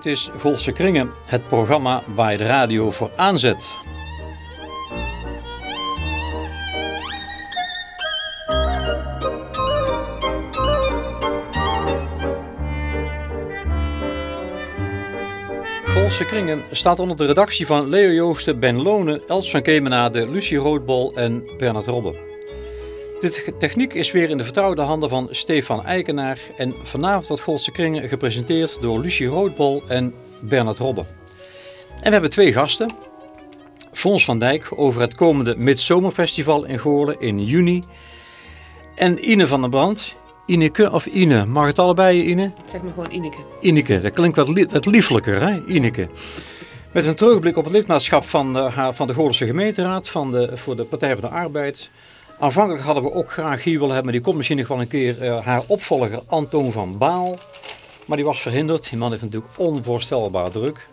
Dit is Golse Kringen, het programma waar je de radio voor aanzet. Golse Kringen staat onder de redactie van Leo Joosten, Ben Lonen, Els van Kemenade, Lucie Roodbol en Bernard Robbe. De techniek is weer in de vertrouwde handen van Stefan Eikenaar en vanavond wordt Golse Kringen gepresenteerd door Lucie Roodbol en Bernard Robbe. En we hebben twee gasten. Fons van Dijk over het komende Midzomerfestival in Goorlen in juni. En Ine van der Brand. Ineke of Ine? Mag het allebei, Ine? Zeg maar gewoon Ineke. Ineke, dat klinkt wat, li wat lieflijker, hè, Ineke. Met een terugblik op het lidmaatschap van de, haar- van de Goorlense gemeenteraad van de, voor de Partij van de Arbeid. Aanvankelijk hadden we ook graag hier willen hebben, maar die komt misschien nog wel een keer, eh, haar opvolger Antoon van Baal. Maar die was verhinderd. Die man heeft natuurlijk onvoorstelbaar druk.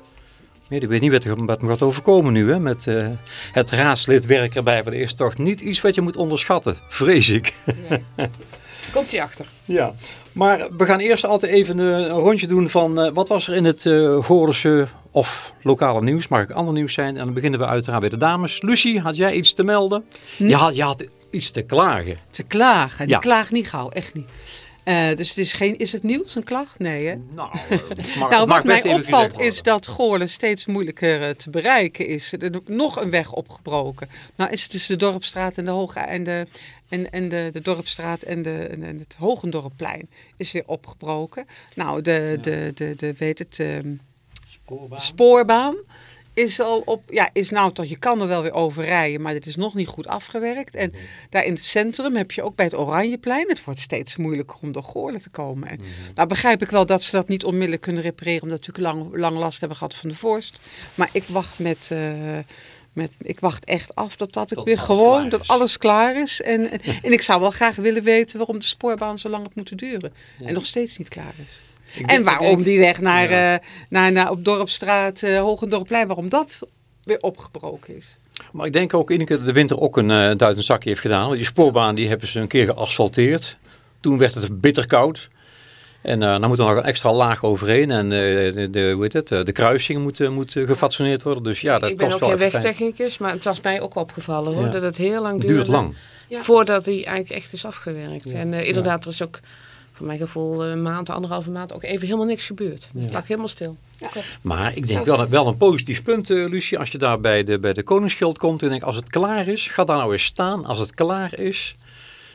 Nee, ik weet niet wat er wat hem gaat overkomen nu, hè, met eh, het raadslidwerk erbij voor de eerste tocht. Niet iets wat je moet onderschatten, vrees ik. Komt hij achter? Ja, maar we gaan eerst altijd even eh, een rondje doen van eh, wat was er in het uh, of lokale nieuws, mag ik ander nieuws zijn. En dan beginnen we uiteraard bij de dames. Lucie, had jij iets te melden? Je, had, je had iets te klagen. Te klagen. Die Ja. klaag niet gauw, echt niet. Eh, dus het is geen, is het nieuws, een klacht? Nee, hè? Nou, mag- nou, mag wat mij opvalt is dat Goorlen steeds moeilijker eh, te bereiken is. Er is nog een weg opgebroken. Nou is het tussen de Dorpstraat en de Hoge en de, en, en de, de Dorpstraat en, de, en, en het Hogendorpplein is weer opgebroken. Nou, de, de, de, de, weet het, ehm, spoorbaan is al op, ja, is nou toch, je kan er wel weer over rijden, maar dit is nog niet goed afgewerkt. En daar in het centrum heb je ook bij het Oranjeplein, het wordt steeds moeilijker om door Goorlen te komen. En, Nou begrijp ik wel dat ze dat niet onmiddellijk kunnen repareren, omdat ze natuurlijk lang, lang last hebben gehad van de vorst. Maar ik wacht met... eh, met, ik wacht echt af totdat ik Tot weer gewoon, dat alles klaar is. En, en, en ik zou wel graag willen weten waarom de spoorbaan zo lang heeft moeten duren. En nog steeds niet klaar is. Ik En waarom denk- die weg naar, Ja. eh, naar, naar op Dorpstraat, eh Hogendorpplein, waarom dat weer opgebroken is. Maar ik denk ook Ineke dat de winter ook een eh duit een zakje heeft gedaan. Want die spoorbaan die hebben ze een keer geasfalteerd. Toen werd het bitter koud. En eh dan moet er nog een extra laag overheen. En eh, de, de, hoe heet het, de kruising moet, moet gefatsoeneerd worden. Dus ja, dat ik ben kost ook geen wegtechnicus, maar het was mij ook opgevallen hoor, Ja. dat het heel lang Het duurde. duurt lang. Ja. Voordat hij eigenlijk echt is afgewerkt. Ja. En inderdaad, er is ook voor mijn gevoel een maand, anderhalve maand ook even helemaal niks gebeurd. Het lag helemaal stil. Maar ik denk wel, wel een positief punt, eh, Lucie. Als je daar bij de, bij de Koningsschild komt en denkt, als het klaar is, ga daar nou eens staan. Als het klaar is,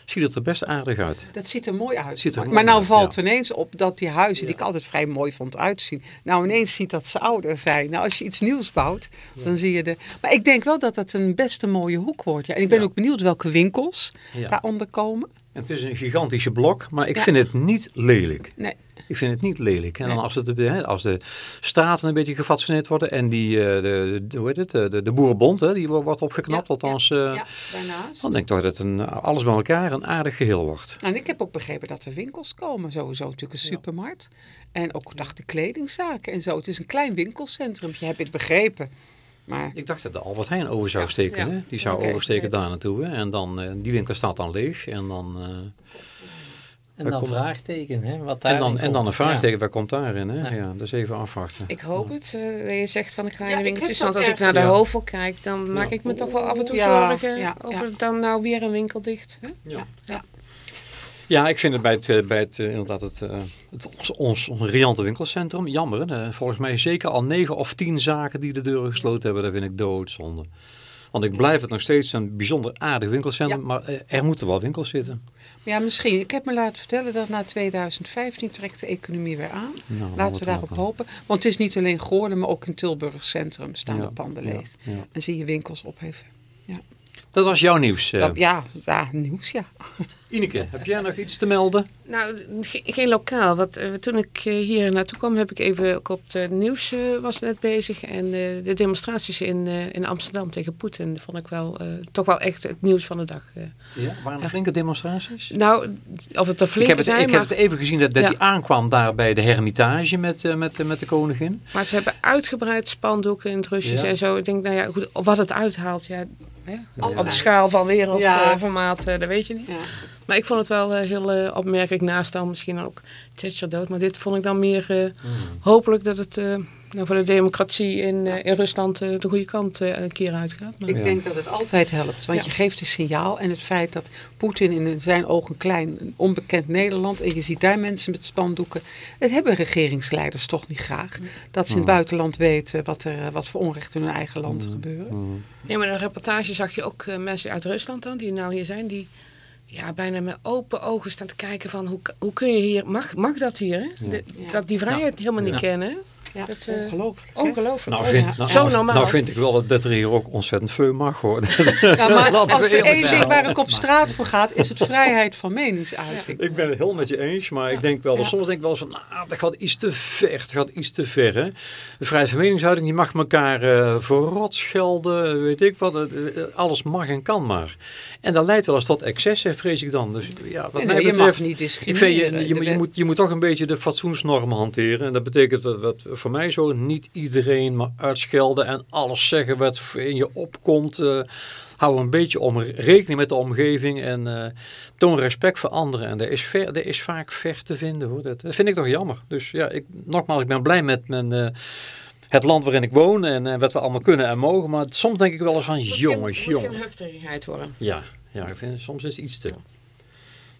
ziet het er best aardig uit. Dat ziet er mooi uit. Ziet er mooi maar nou uit, valt ja. ineens op dat die huizen, die ik altijd vrij mooi vond uitzien, nou ineens ziet dat ze ouder zijn. Nou, als je iets nieuws bouwt, dan zie je de... Maar ik denk wel dat het een best een mooie hoek wordt. Ja. En ik ben Ja. ook benieuwd welke winkels Ja. daaronder komen. En het is een gigantische blok, maar ik Ja. vind het niet lelijk. Nee. Ik vind het niet lelijk. En dan als, het, hè, als de straten een beetje gefatsoeneerd worden en die, eh, de, de, hoe heet het, de, de boerenbond, hè, die wo- wordt opgeknapt, Ja, althans, eh, ja, daarnaast. dan denk ik toch dat het een, alles bij elkaar een aardig geheel wordt. En ik heb ook begrepen dat er winkels komen. Sowieso natuurlijk een supermarkt. En ook dacht de kledingzaken en zo. Het is een klein winkelcentrum, heb ik begrepen. Maar Ik dacht dat de Albert Heijn over zou steken. ja. Hè? Die zou oversteken daar naartoe. Hè? En dan, eh, die winkel staat dan leeg. En dan, eh, En dan komt- vraagteken, hè, wat en dan, en dan een vraagteken, waar komt daarin? Hè? Ja. Ja. dus even afwachten. Ik hoop het, eh, dat je zegt van de kleine Ja, winkeltjes. Want als ik naar de hovel kijk, dan maak ik me toch wel af en toe Ja, zorgen ja, over ja. dan nou weer een winkel dicht. Hè? ja, ja. Ja, ik vind het bij het, eh, bij het, eh, inderdaad het, eh, het ons, ons, ons riante winkelcentrum jammer. Hè? Volgens mij zeker al negen of tien zaken die de deuren gesloten hebben. Dat vind ik doodzonde. Want ik blijf het nog steeds een bijzonder aardig winkelcentrum. Ja. Maar er moeten wel winkels zitten. ja, misschien. Ik heb me laten vertellen dat na 2015 trekt de economie weer aan. Nou, Laten we daarop hopen. Want het is niet alleen Goorlen, maar ook in Tilburg Centrum staan Ja, de panden ja, leeg. ja. En zie je winkels opheffen. Dat was jouw nieuws. Dat, ja, ja, nieuws, ja. Ineke, heb jij nog iets te melden? Nou, ge- geen lokaal. Want eh, toen ik eh, hier naartoe kwam, heb ik even ook op het nieuws eh, was net bezig. En eh, de demonstraties in, eh, in Amsterdam tegen Poetin vond ik wel eh, toch wel echt het nieuws van de dag. eh. Ja, waren er flinke demonstraties? Nou, of het er Ik flink heb, het, zijn, ik heb het even gezien dat, dat Ja. hij aankwam daar bij de Hermitage met, eh, met, met de koningin. maar ze hebben uitgebreid spandoeken in het Russisch Ja. en zo. Ik denk, nou ja, goed, wat het uithaalt, ja, op de schaal van Ja. wereldformaat, dat weet je niet. Maar ik vond het wel eh, heel eh, opmerkelijk naast dan misschien ook Thatcher dood. Maar dit vond ik dan meer eh, hopelijk dat het eh, nou, voor de democratie in, eh, in Rusland eh, de goede kant eh, een keer uitgaat. Maar, Ik Ja. denk dat het altijd helpt. Want Ja. je geeft een signaal. En het feit dat Poetin in zijn ogen klein, een onbekend Nederland. En je ziet daar mensen met spandoeken. Het hebben regeringsleiders toch niet graag. Dat ze in het buitenland weten wat, er, wat voor onrecht in hun eigen land gebeuren. Ja, maar in een reportage zag je ook eh, mensen uit Rusland dan, die nou hier zijn, die ja, bijna met open ogen staan te kijken van hoe, hoe kun je hier, mag, mag dat hier? Hè? De- Ja. Dat die vrijheid helemaal niet Ja. kennen. Ja, Dat, eh, ongelooflijk. hè? Ongelooflijk. Nou, Dat vind, nou, zo nou- normaal. nou vind ik wel dat dat er hier ook ontzettend veel mag hoor. Ja, maar als er eerlijk één ding waar ik op straat voor gaat, is het vrijheid van meningsuiting. Ik ben het heel met je eens, maar ik denk wel, Ja. soms denk ik wel eens van, nou, dat gaat iets te ver, dat gaat iets te ver. Hè? De vrijheid van meningsuiting, die mag elkaar eh verrot schelden, weet ik wat, eh, alles mag en kan maar. En dat leidt wel eens tot excessen, vrees ik dan. Dus ja, wat Nee, mij nee, je betreft, mag niet ik vind discrimineren. je, je, je, moet, je moet toch een beetje de fatsoensnormen hanteren. En dat betekent wat, wat voor mij zo, niet iedereen maar uitschelden en alles zeggen wat in je opkomt. eh, hou een beetje om, rekening met de omgeving en eh, toon respect voor anderen. En dat is, ver, dat is vaak ver te vinden hoor. Dat, dat vind ik toch jammer. Dus ja, ik, nogmaals, ik ben blij met mijn, eh, het land waarin ik woon en eh, wat we allemaal kunnen en mogen. Maar soms denk ik wel eens van, jongens, geen, het moet jongens. geen heftigheid worden. Ja, ja ik vind, soms is het iets te.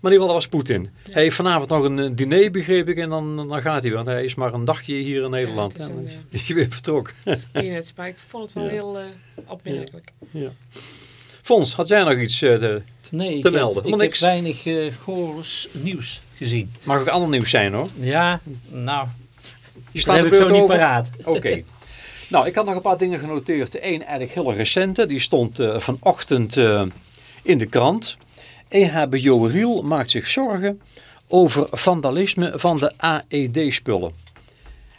Maar in ieder geval, dat was Poetin. Hij heeft vanavond nog een eh, diner, begreep ik, en dan, dan gaat hij. Want hij is maar een dagje hier in Nederland. het is Ja, een, eh, is hij weer vertrokken. Peanuts, maar ik vond het wel Ja. heel eh, opmerkelijk. Fons, had jij nog iets eh, te, Nee, ik te heb, melden. ik heb weinig eh Goorles nieuws gezien. Mag ook ander nieuws zijn hoor. Ja, nou, Je dat heb de ik zo niet paraat. Oké. nou, ik had nog een paar dingen genoteerd. Eén eigenlijk heel recente. Die stond eh, vanochtend eh, in de krant. EHBO Riel maakt zich zorgen over vandalisme van de AED-spullen.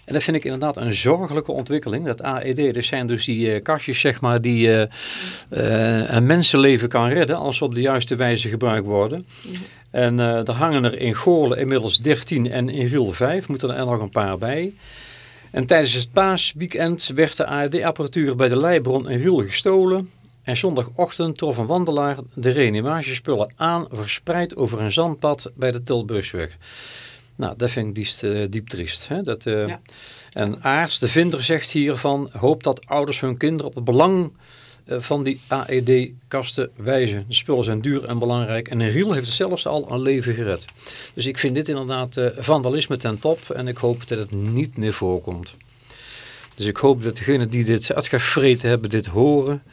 En dat vind ik inderdaad een zorgelijke ontwikkeling. Dat AED, dat zijn dus die eh, kastjes zeg maar, die een mensenleven kan redden als ze op de juiste wijze gebruikt worden. En eh er hangen er in Goorlen inmiddels 13 en in Riel 5, moeten er nog een paar bij. En tijdens het paasweekend werd de AED-apparatuur bij de Leibron in Riel gestolen. En zondagochtend trof een wandelaar de reanimatiespullen aan, verspreid over een zandpad bij de Tilburgsweg. Nou, dat vind ik diest, eh, diep triest. Hè? Dat, eh, Ja. En Aarts, de vinder, zegt hiervan, hoopt dat ouders hun kinderen op het belang van die AED-kasten wijzen. De spullen zijn duur en belangrijk. En in Riel heeft het zelfs al een leven gered. Dus ik vind dit inderdaad eh, vandalisme ten top. En ik hoop dat het niet meer voorkomt. Dus ik hoop dat degenen die dit uitgevreten hebben, dit horen.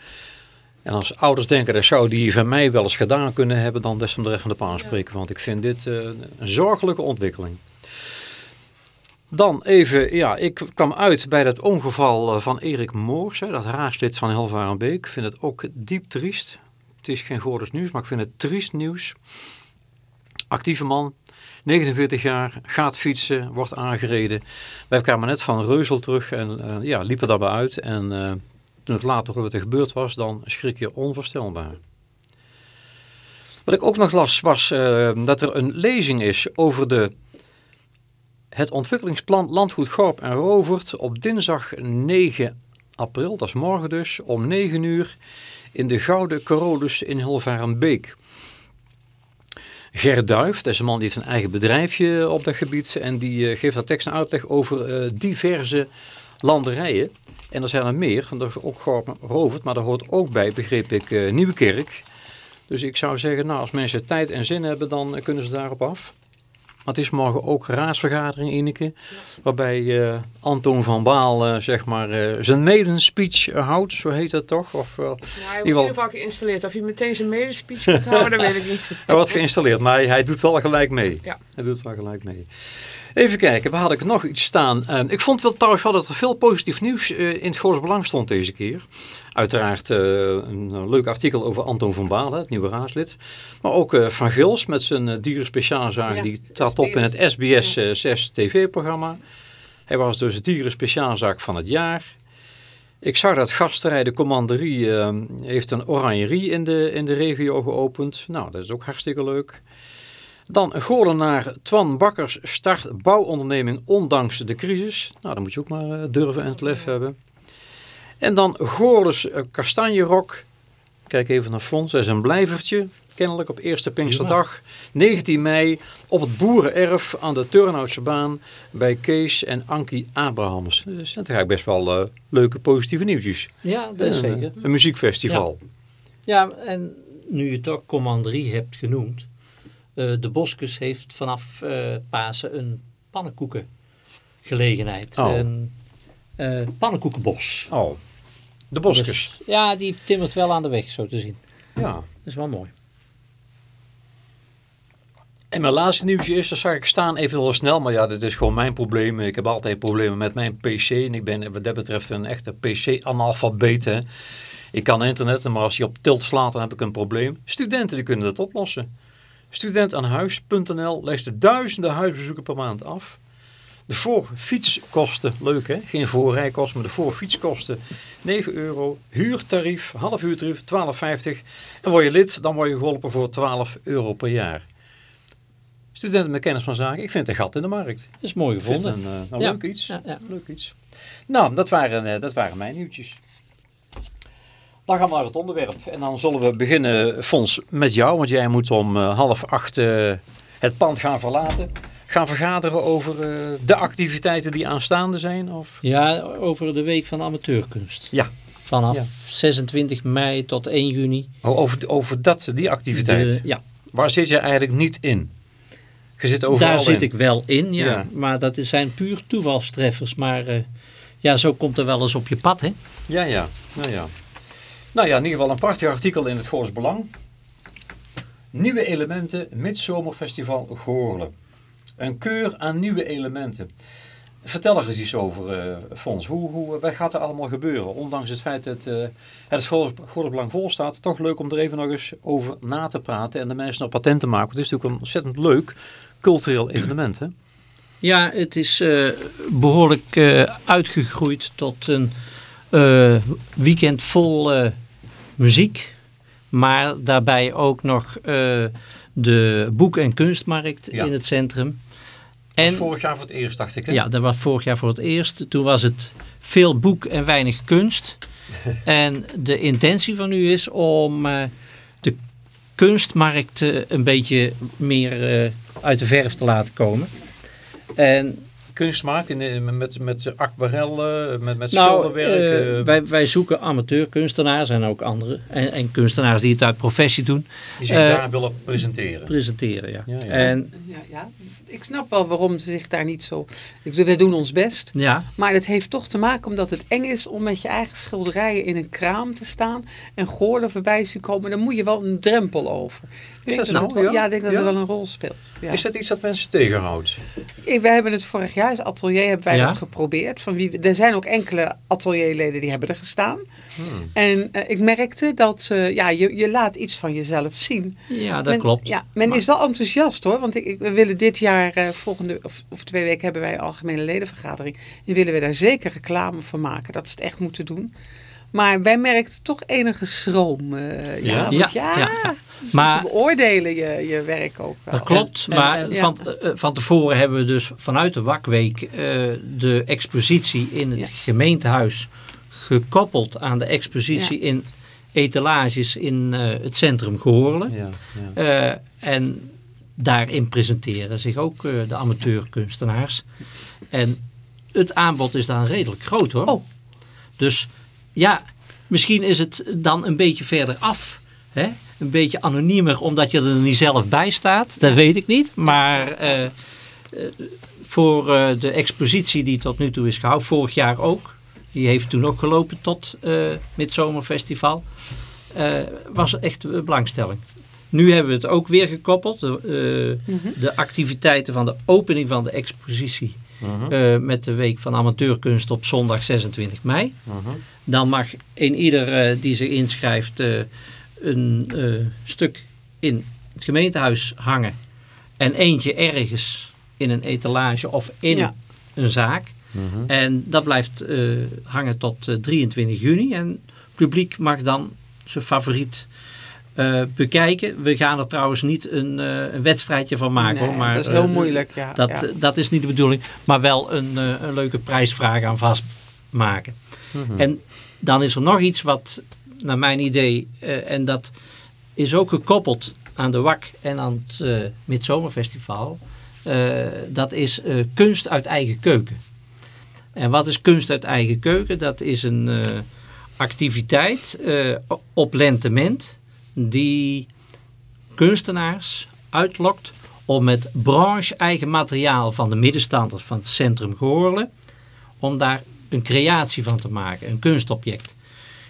En als ouders denken, dat zou die van mij wel eens gedaan kunnen hebben, dan des te recht van de paal spreken. Want ik vind dit eh, een zorgelijke ontwikkeling. Dan even, ja, ik kwam uit bij dat ongeval eh, van Erik Moors, dat raadslid van Helvarenbeek. Ik vind het ook diep triest. Het is geen Goordes nieuws, maar ik vind het triest nieuws. Actieve man, 49 jaar, gaat fietsen, wordt aangereden. Wij kwamen net van Reuzel terug en eh, ja, liepen daarbij uit. En eh, toen het later wat er gebeurd was, dan schrik je onvoorstelbaar. Wat ik ook nog las was dat er een lezing is over de, het ontwikkelingsplan Landgoed Gorp en Rovert op dinsdag 9 april, dat is morgen dus, om 9 uur in de Gouden Carolus in Hilvarenbeek. Ger Duif, dat is een man die heeft een eigen bedrijfje op dat gebied en die eh, geeft daar tekst en uitleg over eh, diverse landerijen. En er zijn er meer, want er is ook Gorp en Rovert, maar daar hoort ook bij, begreep ik, eh, Nieuwekerk. Dus ik zou zeggen, nou, als mensen tijd en zin hebben, dan kunnen ze daarop af. Maar het is morgen ook raadsvergadering, Ineke. Waarbij eh, Anton van Baal, eh, zeg maar, eh, zijn maiden speech houdt, zo heet dat toch? Of, Nou, hij wordt in ieder geval geïnstalleerd. Of hij meteen zijn medespeech gaat houden, dat weet ik niet. hij wordt geïnstalleerd, maar hij, hij doet wel gelijk mee. Ja. Hij doet wel gelijk mee. Even kijken, waar had ik nog iets staan? Eh, ik vond wel trouwens wel dat er veel positief nieuws eh, in het Goors Belang stond deze keer. Uiteraard eh, een eh, leuk artikel over Anton van Baal, hè, het nieuwe raadslid. Maar ook eh, Van Gils met zijn dierenspeciaalzaak. Ja, die trad op in het SBS eh, 6 tv-programma. Hij was dus de dierenspeciaalzaak van het jaar. Ik zag dat gasterij de commanderie eh, heeft een oranjerie in de, in de regio geopend. Nou, dat is ook hartstikke leuk. Dan Goorlenaar Twan Bakkers start bouwonderneming ondanks de crisis. Nou, dan moet je ook maar eh, durven en het lef hebben. En dan Goorles eh, Kastanjerok Kijk even naar Fons. Dat is een blijvertje. Kennelijk op eerste Pinksterdag, 19 mei, op het boerenerf aan de Turnhoutse baan bij Kees en Ankie Abrahams. Dus dat zijn eigenlijk best wel eh, leuke positieve nieuwtjes. Ja, dat is Eh, zeker. Een muziekfestival. Ja, en nu je toch commandrie hebt genoemd. Eh, de Boskes heeft vanaf eh, Pasen een pannenkoekengelegenheid. Oh. Een eh, pannenkoekenbos. Oh, de Boskers. Dus, ja, die timmert wel aan de weg, zo te zien. Ja. Dat is wel mooi. En mijn laatste nieuwtje is, dat zag ik staan even heel snel, maar ja, dat is gewoon mijn probleem. Ik heb altijd problemen met mijn PC en ik ben wat dat betreft een echte PC-analfabeet. Ik kan internet, maar als je op tilt slaat, dan heb ik een probleem. Studenten die kunnen dat oplossen. Studentaanhuis.nl leest de duizenden huisbezoeken per maand af. De voorfietskosten, leuk hè, geen voorrijkosten, maar de voorfietskosten 9 euro. Huurtarief, half uurtarief 12,50. En word je lid, dan word je geholpen voor 12 euro per jaar. Studenten met kennis van zaken, ik vind het een gat in de markt. Dat is mooi gevonden. een eh, nou, Ja. leuk iets. Ja, ja. Leuk iets. Nou, dat waren, eh, dat waren mijn nieuwtjes. Dan gaan we naar het onderwerp. En dan zullen we beginnen, Fons, met jou. Want jij moet om eh, half acht eh, het pand gaan verlaten. Gaan vergaderen over eh, de activiteiten die aanstaande zijn. Of? Ja, over de week van amateurkunst. Ja. Vanaf Ja. 26 mei tot 1 juni. Oh, over, over dat, die activiteit. De- ja, Waar zit je eigenlijk niet in? Je zit overal daar zit in. ik wel in, ja. Ja. Maar dat zijn puur toevalstreffers. Maar ja, zo komt er wel eens op je pad, hè. Ja, ja. Nou ja. Nou ja, in ieder geval een prachtig artikel in het Goors Belang. Nieuwe elementen, Midzomerfestival Goorlen. Een keur aan nieuwe elementen. Vertel er eens iets over, eh Fons. Hoe, hoe, wat gaat er allemaal gebeuren? Ondanks het feit dat eh, het Goors Goors Belang vol staat. Toch leuk om er even nog eens over na te praten en de mensen op patent te maken. Het is natuurlijk een ontzettend leuk cultureel evenement. Hè? Ja, het is eh, behoorlijk eh, uitgegroeid tot een eh, weekend vol eh, muziek. Maar daarbij ook nog eh, de boek- en kunstmarkt Ja. in het centrum. En Vorig jaar voor het eerst, dacht ik. Hè? ja, dat was vorig jaar voor het eerst. Toen was het veel boek en weinig kunst. en de intentie van u is om de kunstmarkt een beetje meer uit de verf te laten komen. En Kunstmaak in, met, met aquarellen, met, met nou, schilderwerk. eh, eh, wij, wij zoeken amateurkunstenaars en ook andere. En, en kunstenaars die het uit professie doen, die zich eh, daar willen presenteren. presenteren. Ja. Ja, ja. En Ja, ja. Ik snap wel waarom ze zich daar niet zo... Ik bedoel, wij doen ons best. ja, Maar het heeft toch te maken omdat het eng is om met je eigen schilderijen in een kraam te staan en goorlen voorbij zien komen. Dan moet je wel een drempel over. Denk dat zo? het wel, Ja? ja? ik denk dat Ja? het wel een rol speelt. Ja. Is dat iets dat mensen tegenhoudt? Ik- Wij hebben het vorig jaar, als atelier hebben wij Ja? dat geprobeerd. Van wie, er zijn ook enkele atelierleden die hebben er gestaan. Hmm. En eh, ik merkte dat eh, ja, je, je laat iets van jezelf zien. ja, dat men, klopt. Ja, men Maar- is wel enthousiast hoor. Want ik, ik- we willen dit jaar, eh, volgende of, of twee weken hebben wij een algemene ledenvergadering. En willen we daar zeker reclame van maken. Dat ze het echt moeten doen. Maar wij merkten toch enige schroom. eh, ja, Ja? want Ja, ja, ja. ze- Maar- ze beoordelen je, je werk ook wel. Dat klopt, En- maar en- van, eh, van tevoren hebben we dus vanuit de Wakweek eh, de expositie in het Ja. gemeentehuis gekoppeld aan de expositie in etalages in eh, het centrum Goorlen. Ja, ja. Eh, en daarin presenteren zich ook eh, de amateurkunstenaars. En het aanbod is dan redelijk groot hoor. Oh. Dus ja, misschien is het dan een beetje verder af. Hè? Een beetje anoniemer omdat je er niet zelf bij staat. Dat weet ik niet. Maar eh, eh, voor eh, de expositie die tot nu toe is gehouden, vorig jaar ook. Die heeft toen ook gelopen tot eh Midzomerfestival. eh, was echt belangstelling. Nu hebben we het ook weer gekoppeld. De, eh, Mhm. de activiteiten van de opening van de expositie. Mhm, eh, met de Week van Amateurkunst op zondag 26 mei. mhm. Dan mag een ieder eh, die zich inschrijft eh, een eh, stuk in het gemeentehuis hangen. En eentje ergens in een etalage of in Ja. een zaak. Mhm. En dat blijft eh, hangen tot eh, 23 juni. En het publiek mag dan zijn favoriet eh, bekijken. We gaan er trouwens niet een, eh, een wedstrijdje van maken. Nee, hoor, maar, dat is heel moeilijk. Ja, Dat, ja. dat is niet de bedoeling. Maar wel een, eh, een leuke prijsvraag aan vastmaken. Mhm. En dan is er nog iets wat naar mijn idee, eh, en dat is ook gekoppeld aan de WAK en aan het uh, Midzomerfestival, uh, dat is kunst uit eigen keuken. En wat is kunst uit eigen keuken? Dat is een activiteit op lentement die kunstenaars uitlokt om met branche-eigen materiaal van de middenstanders van het centrum Goorlen, om daar een creatie van te maken, een kunstobject.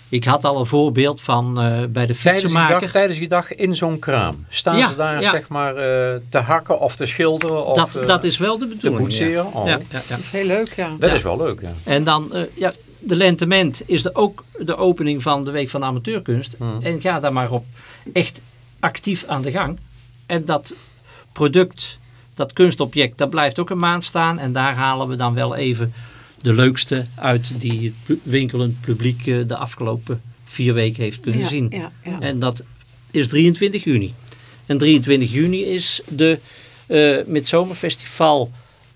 Ik had al een voorbeeld van uh, bij de fietsenmaker. Tijdens die, dag, tijdens die dag in zo'n kraam. Staan ja, ze daar ja. zeg maar uh, te hakken of te schilderen? Of, dat, uh, dat is wel de bedoeling. Te boetseren? Ja. Oh. Ja, Dat is heel leuk, ja. Dat is wel leuk, ja. En dan, ja, de lentement is er ook de opening van de Week van de Amateurkunst. Hmm. En ga daar maar op echt actief aan de gang. En dat product, dat kunstobject, dat blijft ook een maand staan. En daar halen we dan wel even de leukste uit die het winkelend publiek de afgelopen vier weken heeft kunnen ja, zien. Ja, ja. En dat is 23 juni. En 23 juni is de uh, Midzomerfestival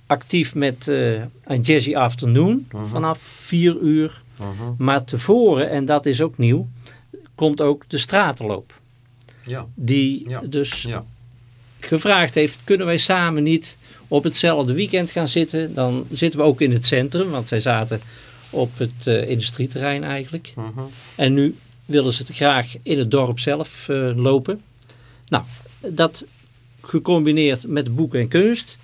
actief met uh, een Jazzy Afternoon Mhm. vanaf 4 uur. Maar tevoren, en dat is ook nieuw, komt ook de stratenloop. Ja. Die Ja. dus Ja. gevraagd heeft, kunnen wij samen niet op hetzelfde weekend gaan zitten? Dan zitten we ook in het centrum, want zij zaten op het eh, industrieterrein eigenlijk. Mhm. En nu willen ze het graag in het dorp zelf eh, lopen. Nou, dat gecombineerd met boeken en kunst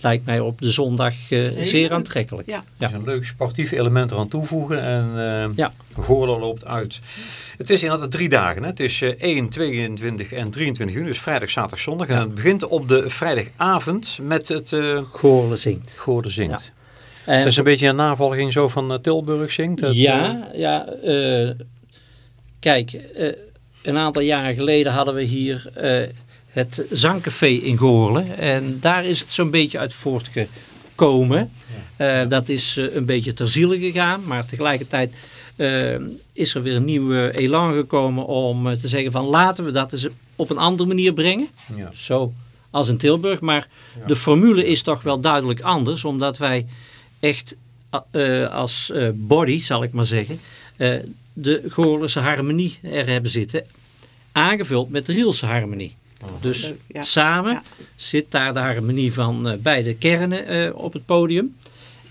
lijkt mij op de zondag eh, zeer aantrekkelijk. Ja. Dus een leuk sportief element eraan toevoegen en eh Ja. Loopt uit. Het is inderdaad drie dagen. Hè? Het is eh 1, 22 en 23 juni, dus vrijdag, zaterdag, zondag. En het begint op de vrijdagavond met het eh Goorlen zingt. Zingt. En Dat is een beetje een navolging zo van Tilburg zingt. Het, ja, ja eh, kijk, eh, een aantal jaren geleden hadden we hier eh, het Zangcafé in Goorlen. En daar is het zo'n beetje uit voortgekomen. Eh, dat is eh, een beetje ter ziele gegaan, maar tegelijkertijd eh, is er weer een nieuwe elan gekomen om te zeggen van laten we dat eens op een andere manier brengen. ja. Zo als in Tilburg. Maar de formule is toch wel duidelijk anders. Omdat wij echt als body, zal ik maar zeggen, de Goorlense harmonie er hebben zitten. Aangevuld met de Rielse harmonie. Dus Leuk, ja. samen Ja. zit daar de harmonie van eh, beide kernen eh, op het podium.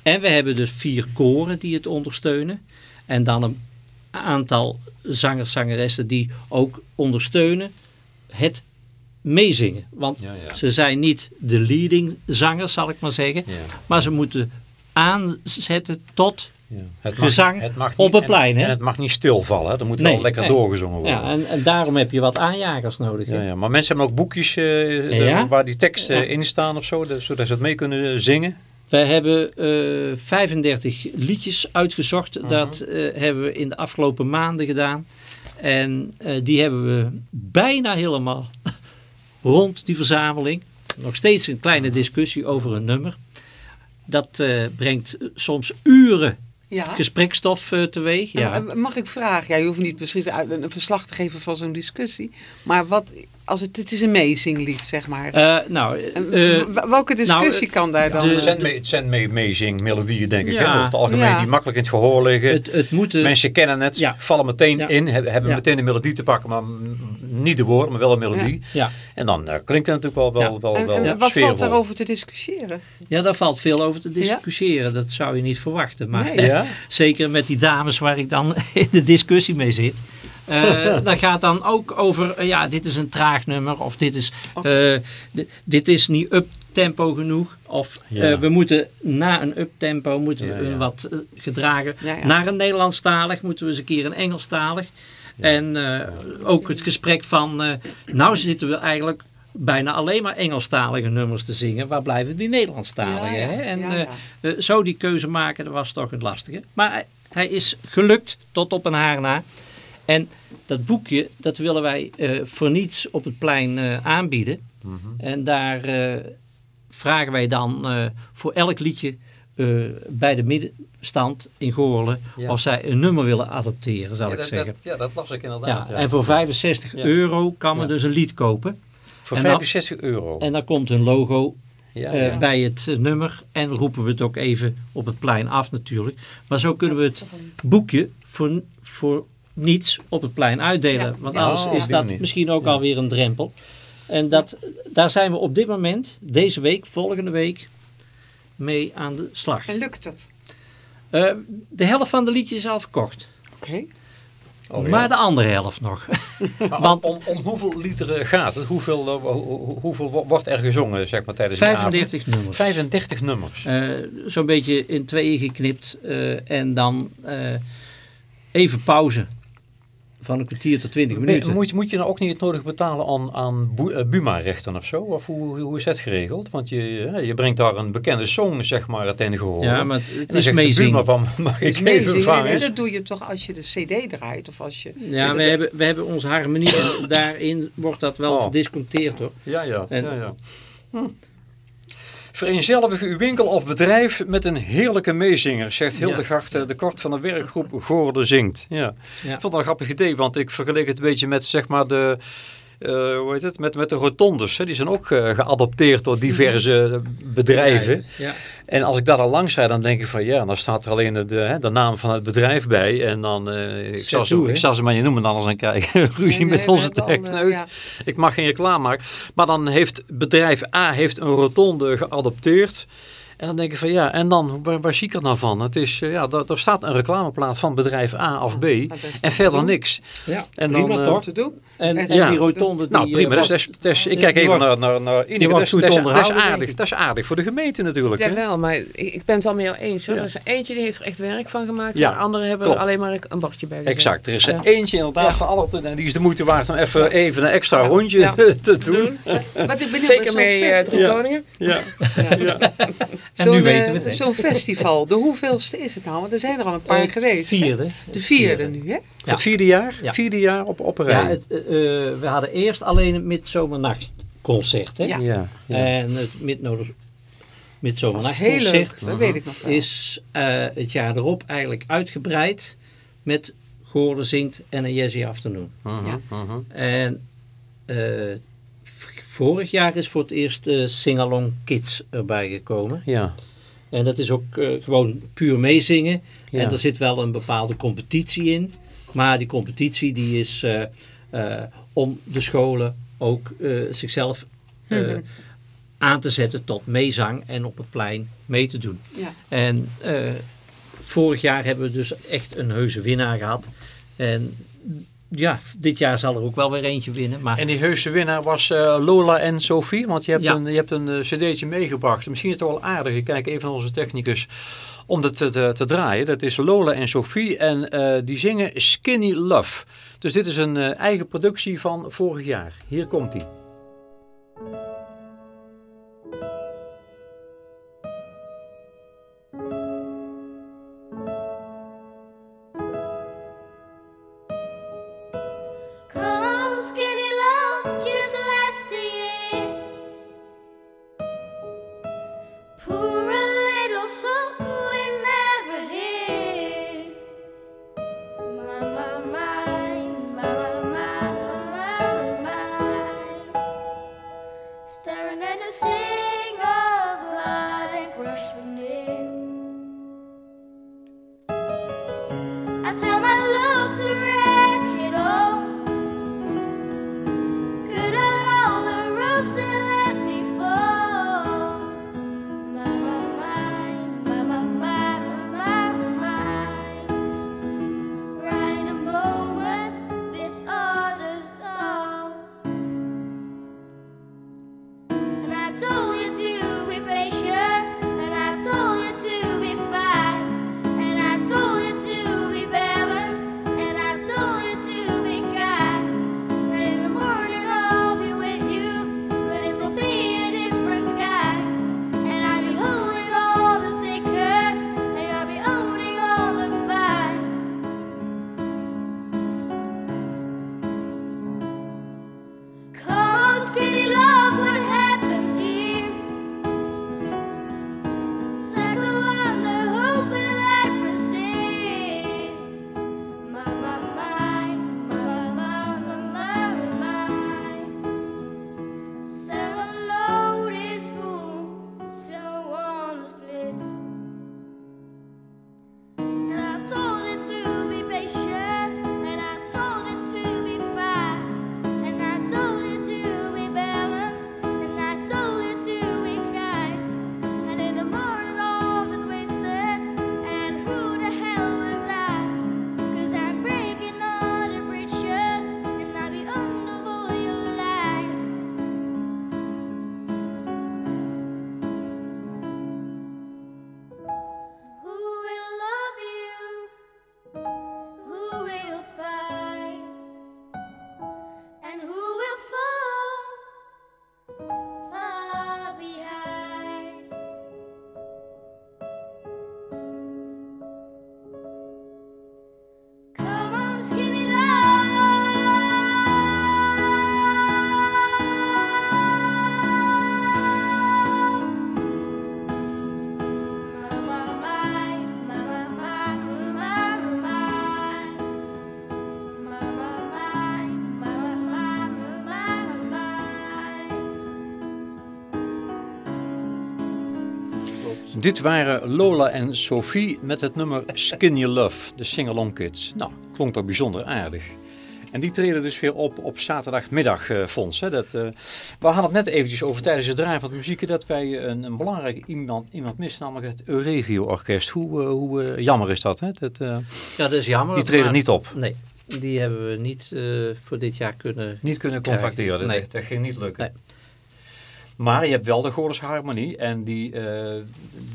En we hebben dus vier koren die het ondersteunen. En dan een aantal zangers, zangeressen die ook ondersteunen het meezingen. Want Ja, ja. ze zijn niet de leading zangers, zal ik maar zeggen. Ja. Maar ze moeten aanzetten tot Het Gezang op niet- het plein, en, hè? en het mag niet stilvallen. hè. Er moet Nee, wel lekker nee. doorgezongen worden. Ja, en, en daarom heb je wat aanjagers nodig. hè. Ja, ja, maar mensen hebben ook boekjes eh, de- waar die teksten Ja. in staan of zo, zodat ze het mee kunnen zingen. Wij hebben eh 35 liedjes uitgezocht. Mhm. Dat eh, hebben we in de afgelopen maanden gedaan. En eh, die hebben we bijna helemaal rond die verzameling. Nog steeds een kleine discussie over een nummer. Dat eh, brengt soms uren Ja. gesprekstof eh, teweeg. Ja. En Mag ik vragen, ja, je hoeft niet precies een verslag te geven van zo'n discussie, maar wat, als het, het is een meezinglied, zeg maar. Eh, nou, eh, welke discussie kan daar dan? de- Het zijn, het zijn meezing melodieën denk ik. Ja. Hè? Over het algemeen Ja. die makkelijk in het gehoor liggen. het, het moeten... Mensen kennen het, Ja. vallen meteen Ja. in, hebben, meteen de melodie te pakken, maar niet de woorden, maar wel een melodie. Ja. En dan eh, klinkt het natuurlijk wel, wel, Ja. wel, en, wel en wat valt daarover te discussiëren? ja, daar valt veel over te discussiëren. Dat zou je niet verwachten. Maar Nee. Ja? Zeker met die dames waar ik dan in de discussie mee zit. Eh dat gaat dan ook over, eh, ja, dit is een traag nummer. Of dit is, eh, dit is niet up-tempo genoeg. Of Ja. eh, we moeten na een up-tempo moeten we Ja, wat gedragen. Ja, ja. Naar een Nederlandstalig moeten we eens een keer een Engelstalig. En eh, ook het gesprek van, eh, nou zitten we eigenlijk bijna alleen maar Engelstalige nummers te zingen. Waar blijven die Nederlandstaligen? Ja, ja. Hè? En zo die keuze maken, dat was toch het lastige. Maar hij, hij is gelukt tot op een haar na. En dat boekje, dat willen wij eh, voor niets op het plein eh, aanbieden. Mhm. En daar eh, vragen wij dan voor elk liedje bij de middenstand in Goorlen... Ja. of zij een nummer willen adopteren, zal Ja, ik dat, zeggen. dat- ja, dat las ik inderdaad. Ja. En voor 65 Ja. euro kan men dus een lied kopen. Voor en dan- 65 euro. En dan komt een logo ja, bij het nummer. En roepen we het ook even op het plein af natuurlijk. Maar zo kunnen we het boekje voor, voor niets op het plein uitdelen. Ja. Want anders Oh, is die dat manier. misschien ook Ja. alweer een drempel. En dat, daar zijn we op dit moment, deze week, volgende week, mee aan de slag. En lukt het? Eh, de helft van de liedjes is al verkocht. Oké. Oh, ja. maar de andere helft nog. Want- om, om hoeveel liter gaat het? Hoeveel, eh, ho- ho- hoeveel wo- wordt er gezongen zeg maar, tijdens de avond? 35 nummers. 35 nummers. Eh, Zo'n beetje in tweeën geknipt. eh, en dan eh, even pauze. Van een kwartier tot 20 minuten. Moet, moet je nou ook niet het nodig betalen aan, aan eh, Buma-rechten of zo? Of hoe, hoe is dat geregeld? Want je, eh, je brengt daar een bekende song zeg maar ten gehoor. ja, maar het, dan is meezingen. Buma van, mag ik even dat doe je toch als je de cd draait of als je... Ja, we hebben, we hebben onze harmonie. en daarin wordt dat wel Oh. verdisconteerd hoor. Ja, ja. En- ja, ja. Hm. Vereenzelvig uw winkel of bedrijf met een heerlijke meezinger, zegt Hildegard eh, de Kort van de werkgroep Goorde Zingt. Ja. Ja. Ik vond dat een grappig idee, want ik vergeleek het een beetje met zeg maar de, eh, hoe heet het, met, met de rotondes. Hè? Die zijn ook eh, geadopteerd door diverse bedrijven. Ja. En als ik daar al langs rijd, dan denk ik van ja, dan staat er alleen de, de, hè, de naam van het bedrijf bij. En dan, eh, ik, zal ze, ik zal ze maar niet noemen, dan eens aan kijken. Ruzie Nee, met nee, onze al, eh, techneut. ja. Ik mag geen reclame maken. Maar dan heeft bedrijf A heeft een rotonde geadopteerd. En dan denk ik van ja, en dan, waar, waar zie ik er nou van? Het is, eh, ja, er, er staat een reclameplaat van bedrijf A of B. Dat is En verder doen? niks. Ja, En dan, toch? te doen. En, En- Ja. die rotonde die... Nou prima, eh, dus, dus, dus ik kijk even naar, naar, naar Ineke. Dat is- dat is- dat is onderhouden, denk aardig. Dat is aardig voor de gemeente natuurlijk. hè? Jawel, maar ik, ben het al met jou eens. Hoor. Ja. Er is er eentje die heeft er echt werk van gemaakt. Ja, en anderen hebben klopt. er alleen maar een bordje bij gezet. Exact, er is er Ja. eentje inderdaad Ja. van alle, en die is de moeite waard om even, even een extra Ja. rondje Ja. te doen. Wat ik Zeker zo'n eh, Drie Ja. Koningen. Ja. En zo'n, nu weten we het. hè. Zo'n festival, de hoeveelste is het nou? Want er zijn er al een paar Eh, geweest. hè? Vierde. De vierde nu, hè? Het vierde jaar? Ja. Vierde jaar op, op een rij. Ja, het, eh, eh, we hadden eerst alleen het midzomernachtconcert. Hè? Ja. ja, ja. En het midnodig midzomernachtconcert leuk, dat weet ik nog wel. is eh, het jaar erop eigenlijk uitgebreid met Goorde Zingt en een Jessie Afternoon. Mhm, Ja. mhm. En eh, vorig jaar is voor het eerst uh, Singalong Kids erbij gekomen. ja. En dat is ook gewoon puur meezingen. Ja. En er zit wel een bepaalde competitie in. Maar die competitie die is eh, eh, om de scholen ook eh, zichzelf aan te zetten tot meezang en op het plein mee te doen. Ja. En eh, vorig jaar hebben we dus echt een heuse winnaar gehad. En ja, dit jaar zal er ook wel weer eentje winnen. Maar En die heuse winnaar was eh, Lola en Sophie, want je hebt Ja. een, je hebt een cd'tje meegebracht. Misschien is het wel aardig, ik kijk even naar onze technicus, om dat te, te, draaien. Dat is Lola en Sophie en eh, die zingen Skinny Love. Dus dit is een eh, eigen productie van vorig jaar. Hier komt hij. Dit waren Lola en Sophie met het nummer Skin Your Love, de Sing-Along Kids. Nou, klonk toch bijzonder aardig. En die treden dus weer op op zaterdagmiddag, Fons. Hè? Dat, eh, we hadden het net eventjes over tijdens het draaien van de muziek... dat wij een, een belangrijke iemand, iemand missen, namelijk het Euregio Orkest. Hoe, eh, hoe jammer is dat, hè? Dat, Ja, dat is jammer. die treden maar- niet op. Nee, die hebben we niet voor dit jaar kunnen... Niet kunnen contracteren, dat, Nee. dat ging niet lukken. Nee. Maar je hebt wel de Goorlense Harmonie en die, eh,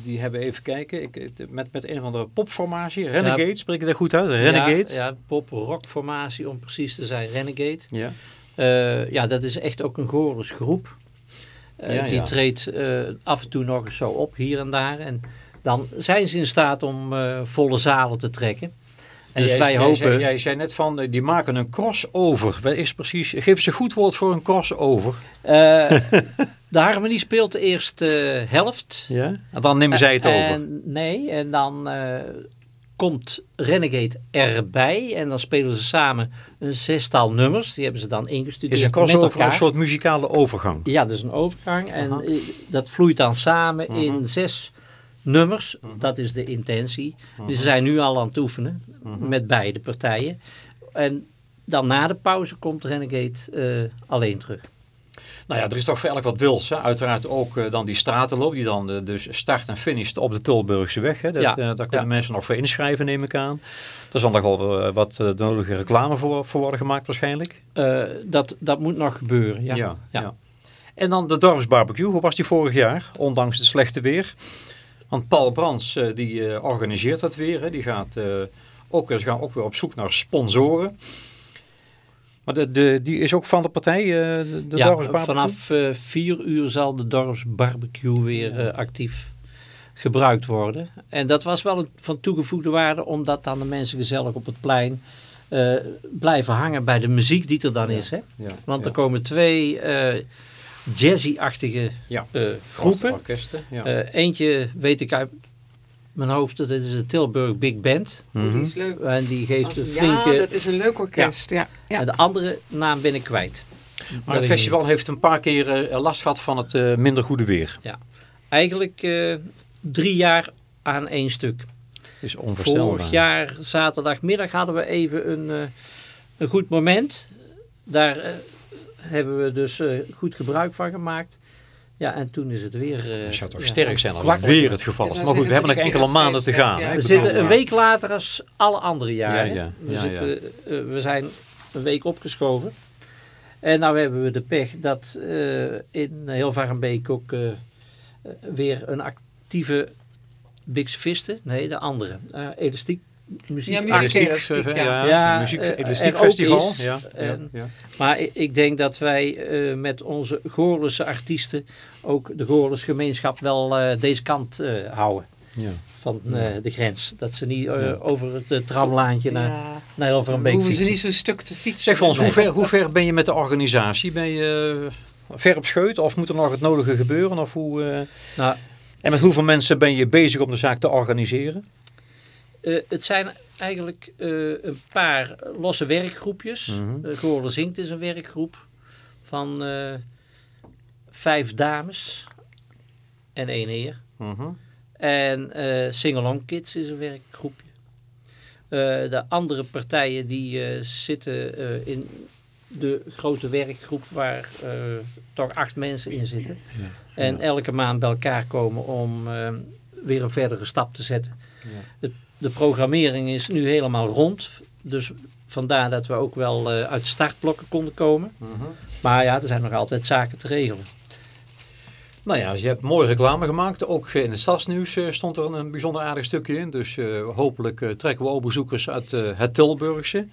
die hebben even kijken, ik, met, met een of andere popformatie, Renegade, spreek ik dat goed uit? Renegade? Ja, ja pop-rock formatie om precies te zijn, Renegade. Ja. Eh, ja, dat is echt ook een Goris groep. Eh, Ja, die ja. treedt af en toe nog eens zo op, hier en daar. En dan zijn ze in staat om volle zalen te trekken. En dus jij, wij jij hopen... zei, jij zei net van, eh, die maken een crossover. Wat is precies, geef eens een goed woord voor een crossover. Eh, de harmonie speelt de eerste helft. Ja? En dan nemen zij het over. en- nee, en dan eh, komt Renegade erbij. En dan spelen ze samen een zestal nummers. Die hebben ze dan ingestudeerd Is een met crossover een soort muzikale overgang? Ja, dat is een overgang. En dat vloeit dan samen Mhm. in zes nummers. Dat is de intentie. Dus ze zijn nu al aan het oefenen Mhm. met beide partijen. En dan na de pauze komt Renegade eh, alleen terug. Nou ja, er is toch voor elk wat wils. Hè? Uiteraard ook eh, dan die stratenloop die dan eh, dus start en finisht op de Tilburgse weg. Hè? Dat, Ja, daar kunnen ja. mensen nog voor inschrijven, neem ik aan. Er zal nog wel wat de nodige reclame voor, voor worden gemaakt waarschijnlijk. Dat, dat moet nog gebeuren. Ja. ja, ja. ja. En dan de dorpsbarbecue. Hoe was die vorig jaar? Ondanks het slechte weer. Want Paul Brands eh, die eh, organiseert dat weer. Hè? Die gaat, eh, ook, ze gaan ook weer op zoek naar sponsoren. Maar de, de, die is ook van de partij, de, Ja, dorpsbarbecue? vanaf vier uur zal de dorpsbarbecue weer actief gebruikt worden. En dat was wel een, van toegevoegde waarde, omdat dan de mensen gezellig op het plein blijven hangen bij de muziek die er dan Ja. is. Hè? Ja, Want er komen twee jazzy-achtige Ja. eh, groepen. Orkesten, ja. Eh, eentje weet ik uit mijn hoofd, dat is de Tilburg Big Band. Mhm. Die is leuk. En die geeft Als- een Ja, flinke... dat is een leuk orkest. Ja. Ja. En de andere naam ben ik kwijt. Maar het festival heeft een paar keer eh, last gehad van het eh, minder goede weer. Eigenlijk eh, drie jaar aan één stuk. is onvoorstelbaar. Vorig jaar zaterdagmiddag hadden we even een, eh, een goed moment. Daar hebben we dus eh, goed gebruik van gemaakt. Ja, en toen is het weer... eh, Het zou toch ja, sterk zijn als kwak. weer het geval is. Maar goed, we hebben nog enkele maanden te gaan. ja. We zitten een week later als alle andere jaren. Ja, ja, we, ja, zitten, eh, we zijn een week opgeschoven. En nou hebben we de pech dat eh, in Hilvarenbeek ook eh, eh, weer een actieve Bixfisten, nee de andere, eh elastiek muziek. Ja, eh, muziek elastiek, elastiek, eh, ja. Ja, muziek, eh, elastiek ook festival. is. Ja, ja, En- ja. Maar ik, ik denk dat wij eh, met onze Goorlense artiesten ook de Goorlense gemeenschap wel eh, deze kant eh, houden. Ja. Van eh, de grens. Dat ze niet eh, Ja. over het eh, tramlaantje naar, Ja. naar Dan hoeven ze fietsen. niet zo'n stuk te fietsen. Zeg voor ons, Nee. hoe, ver, hoe ver ben je met de organisatie? Ben je eh, ver op scheut of moet er nog het nodige gebeuren? Of hoe, eh, Nou, en met hoeveel mensen ben je bezig om de zaak te organiseren? Eh, het zijn eigenlijk eh, een paar losse werkgroepjes. Uh, Goorlen Zingt is een werkgroep van eh, vijf dames en één heer. Mhm. En eh Singalong Kids is een werkgroepje. Eh, de andere partijen die eh, zitten eh, in de grote werkgroep waar eh, toch acht mensen in zitten. Ja. En elke maand bij elkaar komen om weer een verdere stap te zetten. Ja. De programmering is nu helemaal rond. Dus vandaar dat we ook wel eh, uit startblokken konden komen. Mhm. Maar ja, er zijn nog altijd zaken te regelen. Nou ja, je hebt mooie reclame gemaakt. Ook in het stadsnieuws eh, stond er een bijzonder aardig stukje in. Dus eh, hopelijk eh, trekken we ook bezoekers uit eh, het Tilburgse.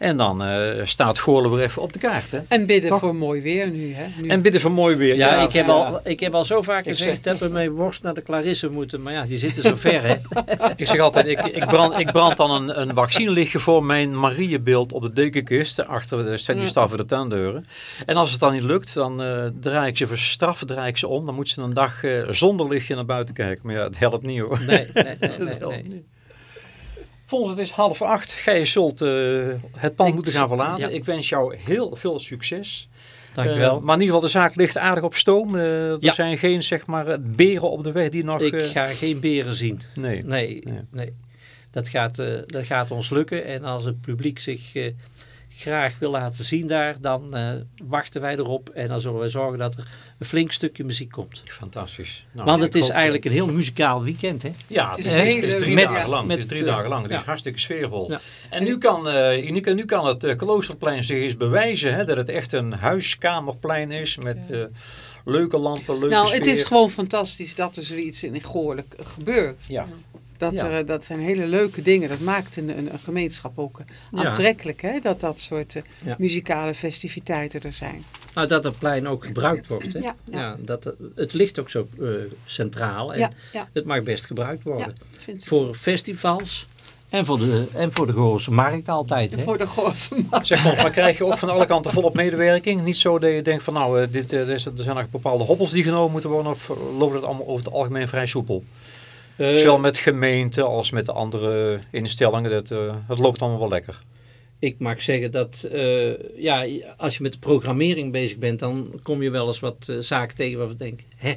En dan eh, staat Goorlen weer even op de kaart. Hè? En bidden Toch? voor mooi weer nu. Hè? nu. En bidden voor mooi weer. Ja, ik, heb ja. Al, ik heb al zo vaak Ik gezegd dat we met worst naar de Clarisse moeten. Maar ja, die zitten zo ver hè. Ik zeg altijd, ik, ik, brand, ik brand dan een, een vaccinelichtje voor mijn Mariebeeld op de dekenkist. Achter de, die voor de tuindeuren. En als het dan niet lukt, dan eh, draai ik ze voor straf, draai ik ze om. Dan moet ze een dag eh, zonder lichtje naar buiten kijken. Maar ja, het helpt niet hoor. Nee, nee, nee, nee. niet. Volgens het is half acht. Gij zult eh, het pand Ik- moeten gaan verlaten. ja. Ik wens jou heel veel succes. Dankjewel. Eh, maar in ieder geval, de zaak ligt aardig op stoom. Er Ja. zijn geen zeg maar, beren op de weg die nog... ik ga geen beren zien. nee. Nee, Nee. nee. Dat, gaat, dat gaat ons lukken. En als het publiek zich graag wil laten zien daar, dan eh, wachten wij erop. En dan zullen wij zorgen dat er een flink stukje muziek komt. Fantastisch. Nou, Want het is eigenlijk een heel muzikaal weekend. Hè? Ja, Het het is het drie Met- dagen lang. met, het is drie eh, dagen lang. Het ja. is hartstikke sfeervol. Ja. En nu kan, eh Ineke, nu kan het eh, Kloosterplein zich eens bewijzen hè, dat het echt een huiskamerplein is met eh, leuke lampen, leuke Nou, sfeer. het is gewoon fantastisch dat er zoiets in Goorlijk gebeurt. Ja, Dat, Ja. er, dat zijn hele leuke dingen. Dat maakt een, een, een gemeenschap ook eh, Ja. aantrekkelijk. Hè? Dat dat soort eh, Ja. muzikale festiviteiten er zijn. Nou, dat het plein ook gebruikt wordt. Hè? Ja, ja. Ja, dat, het- het ligt ook zo eh, centraal. En Ja, ja, het mag best gebruikt ja, worden. Voor festivals en voor de, en voor de Goorse markt altijd. Hè? Voor de Goorse markt. Zeg maar, maar krijg je ook van alle kanten volop medewerking? Niet zo dat je denkt van nou, eh, dit, eh, er er zijn nog bepaalde hobbels die genomen moeten worden of eh, loopt het allemaal over het algemeen vrij soepel? Eh, Zowel met gemeenten als met de andere instellingen, dat, eh, het loopt allemaal wel lekker. ik mag zeggen dat eh, ja, als je met de programmering bezig bent, dan kom je wel eens wat zaken tegen waarvan je denkt, hè,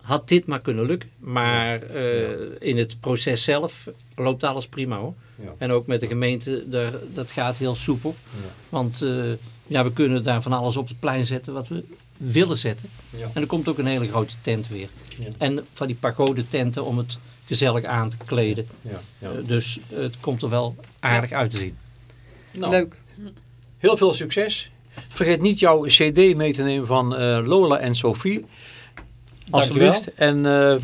had dit maar kunnen lukken. Maar eh, in het proces zelf loopt alles prima hoor. Ja. En ook met de gemeente, daar, dat gaat heel soepel. Ja. Want eh, ja, we kunnen daar van alles op het plein zetten wat we willen zetten. Ja. En er komt ook een hele grote tent weer. Ja. En van die pagode tenten om het gezellig aan te kleden. Ja, ja. Eh, dus het komt er wel aardig uit te zien. Nou, Leuk. Heel veel succes. Vergeet niet jouw cd mee te nemen van eh, Lola en Sophie. Alsjeblieft. En eh,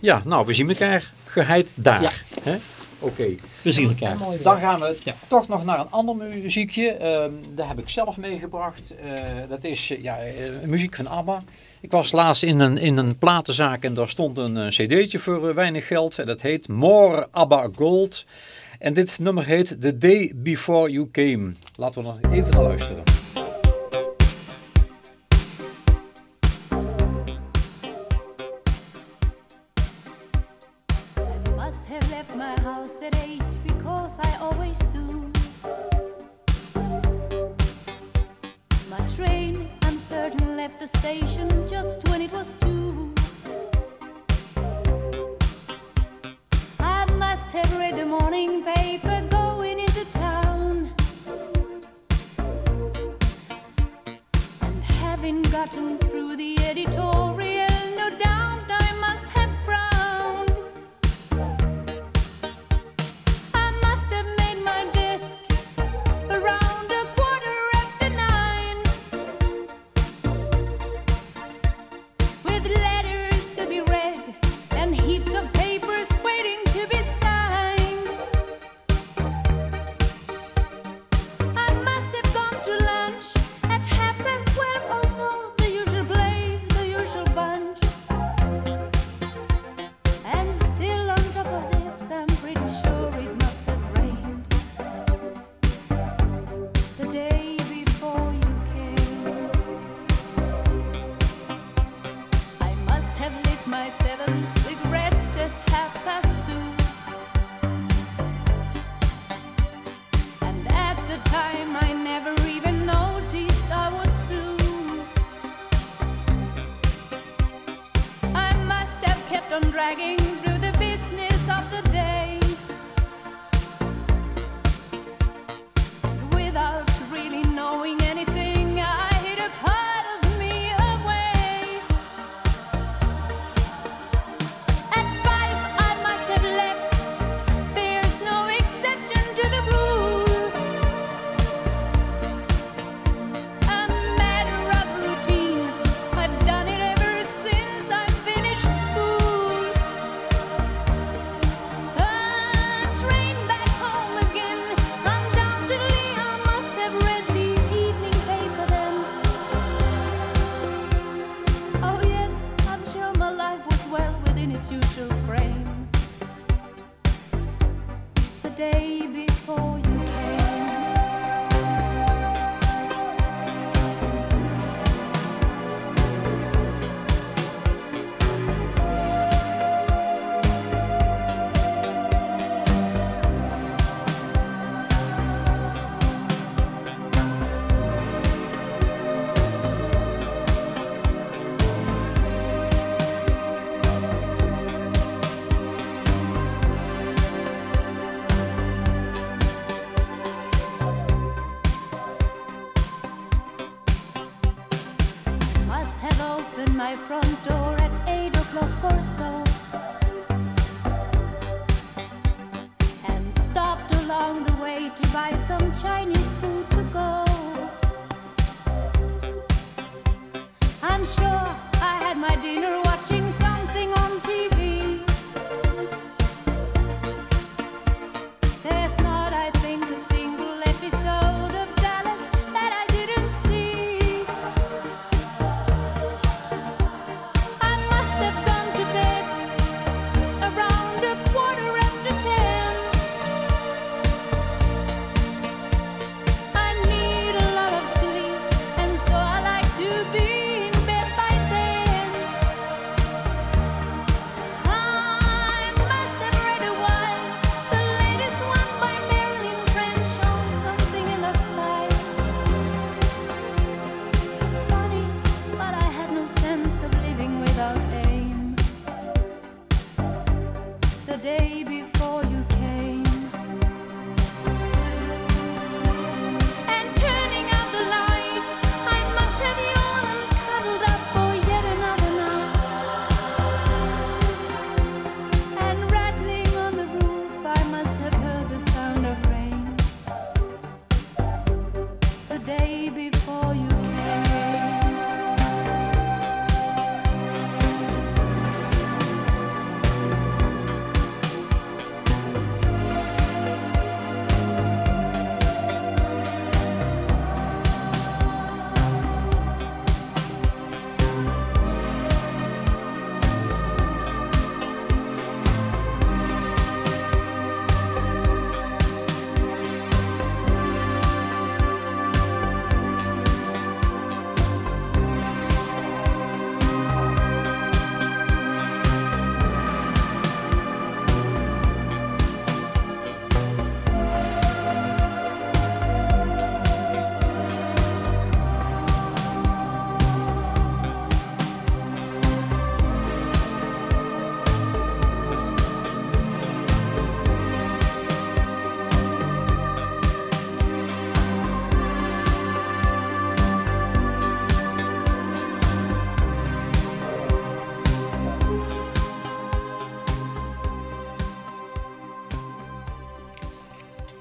ja, nou, we zien elkaar geheid daar. Ja. Oké. We zien elkaar. Dan gaan we Ja. toch nog naar een ander muziekje. Ehm daar heb ik zelf meegebracht. Eh, dat is eh, ja, muziek van ABBA. Ik was laatst in een, in een platenzaak en daar stond een cd'tje voor weinig geld. En dat heet More ABBA Gold. En dit nummer heet The Day Before You Came. Laten we nog even naar luisteren. Left the station just when it was two.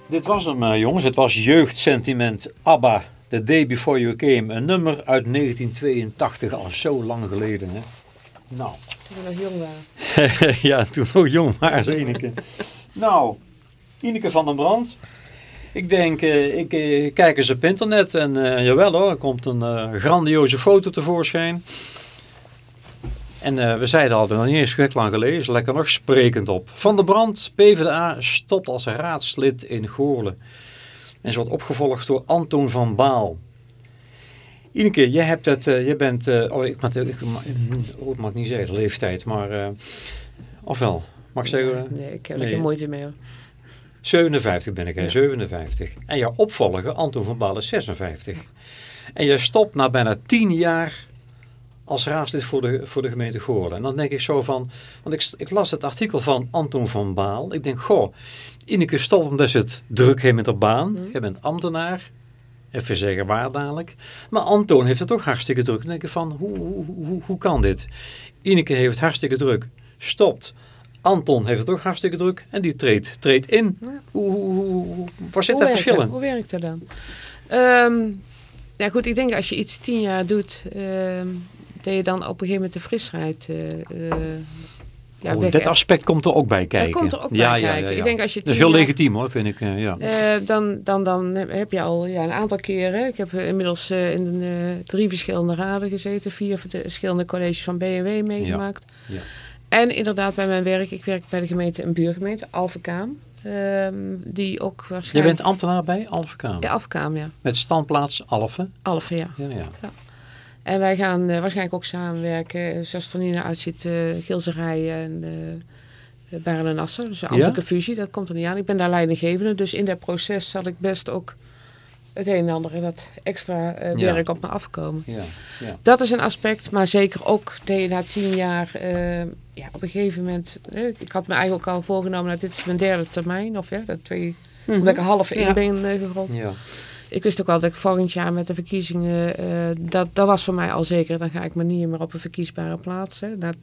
Dit was hem eh, jongens, het was jeugdsentiment ABBA, The Day Before You Came. Een nummer uit 1982, al zo lang geleden. Hè? Nou, Toen we nog jong waren. ja, toen nog jong waren Ineke. nou, Ineke van den Brand. Ik denk, eh, ik eh, kijk eens op internet en jawel hoor, er komt een grandioze foto tevoorschijn. En eh, we zeiden al, nog niet eens gek lang geleden, is lekker nog sprekend op. Van der Brand, PvdA, stopt als raadslid in Goorlen. En ze wordt opgevolgd door Anton van Baal. Ineke, jij hebt het, eh, jij bent, eh, oh ik mag, ik, mag- oh, ik mag niet zeggen de leeftijd, maar, ofwel, mag ik zeggen, Nee, ik heb Nee. er geen moeite mee hoor. 57 ben ik, hè, 57. En jouw opvolger, Anton van Baal, is 56. En je stopt na bijna 10 jaar als raadslid voor de, voor de gemeente Goorlen. En dan denk ik zo van, want ik, ik las het artikel van Anton van Baal. Ik denk, goh, Ineke stopt omdat ze het druk heeft met haar baan. Mhm. Je bent ambtenaar. Even zeggen waar dadelijk. Maar Anton heeft het ook hartstikke druk. Dan denk ik van, hoe, hoe, hoe, hoe kan dit? Ineke heeft het hartstikke druk. Stopt. Anton heeft het ook hartstikke druk. En die treedt, treedt in. Ja. Hoe, hoe, hoe, hoe- waar zit dat verschil in? Hoe werkt dat dan? Ja goed, ik denk als je iets tien jaar doet, ehm, dat je dan op een gegeven moment de frisheid eh, eh, ja, Oh, hebt. aspect komt er ook bij kijken. komt er ook bij ja, ja, kijken. Ja, ja. Ik denk als je dat is heel legitiem hoor, vind ik. eh, ja. Dan, dan, dan heb- je al ja, een aantal keren. Ik heb inmiddels in drie verschillende raden gezeten, vier de- verschillende colleges van BNW meegemaakt. Ja. En inderdaad bij mijn werk, ik werk bij de gemeente, een buurgemeente, Alphenkaam. ehm, die ook Je waarschijnlijk... bent ambtenaar bij Alphenkamer. Ja, Alphenkaam, ja. Met standplaats Alphen. Alphen. Ja, ja. En wij gaan eh, waarschijnlijk ook samenwerken, zoals het er nu naar uitziet, eh Gilserijen en uh, Baren en Assen. Dus een ambtelijke fusie, dat komt er niet aan. Ik ben daar leidinggevende, dus in dat proces zal ik best ook het een en ander wat extra eh, Ja. werk op me afkomen. ja, ja. Dat is een aspect, maar zeker ook dat je na tien jaar, eh, ja, op een gegeven moment, eh, ik had me eigenlijk al voorgenomen, nou, dit is mijn derde termijn, of ja, dat twee, omdat ik half in Ja. ben eh, gerold. ja. Ik wist ook wel dat ik volgend jaar met de verkiezingen, eh, dat, dat was voor mij al zeker. Dan ga ik me niet meer op een verkiesbare plaats. Hè. Na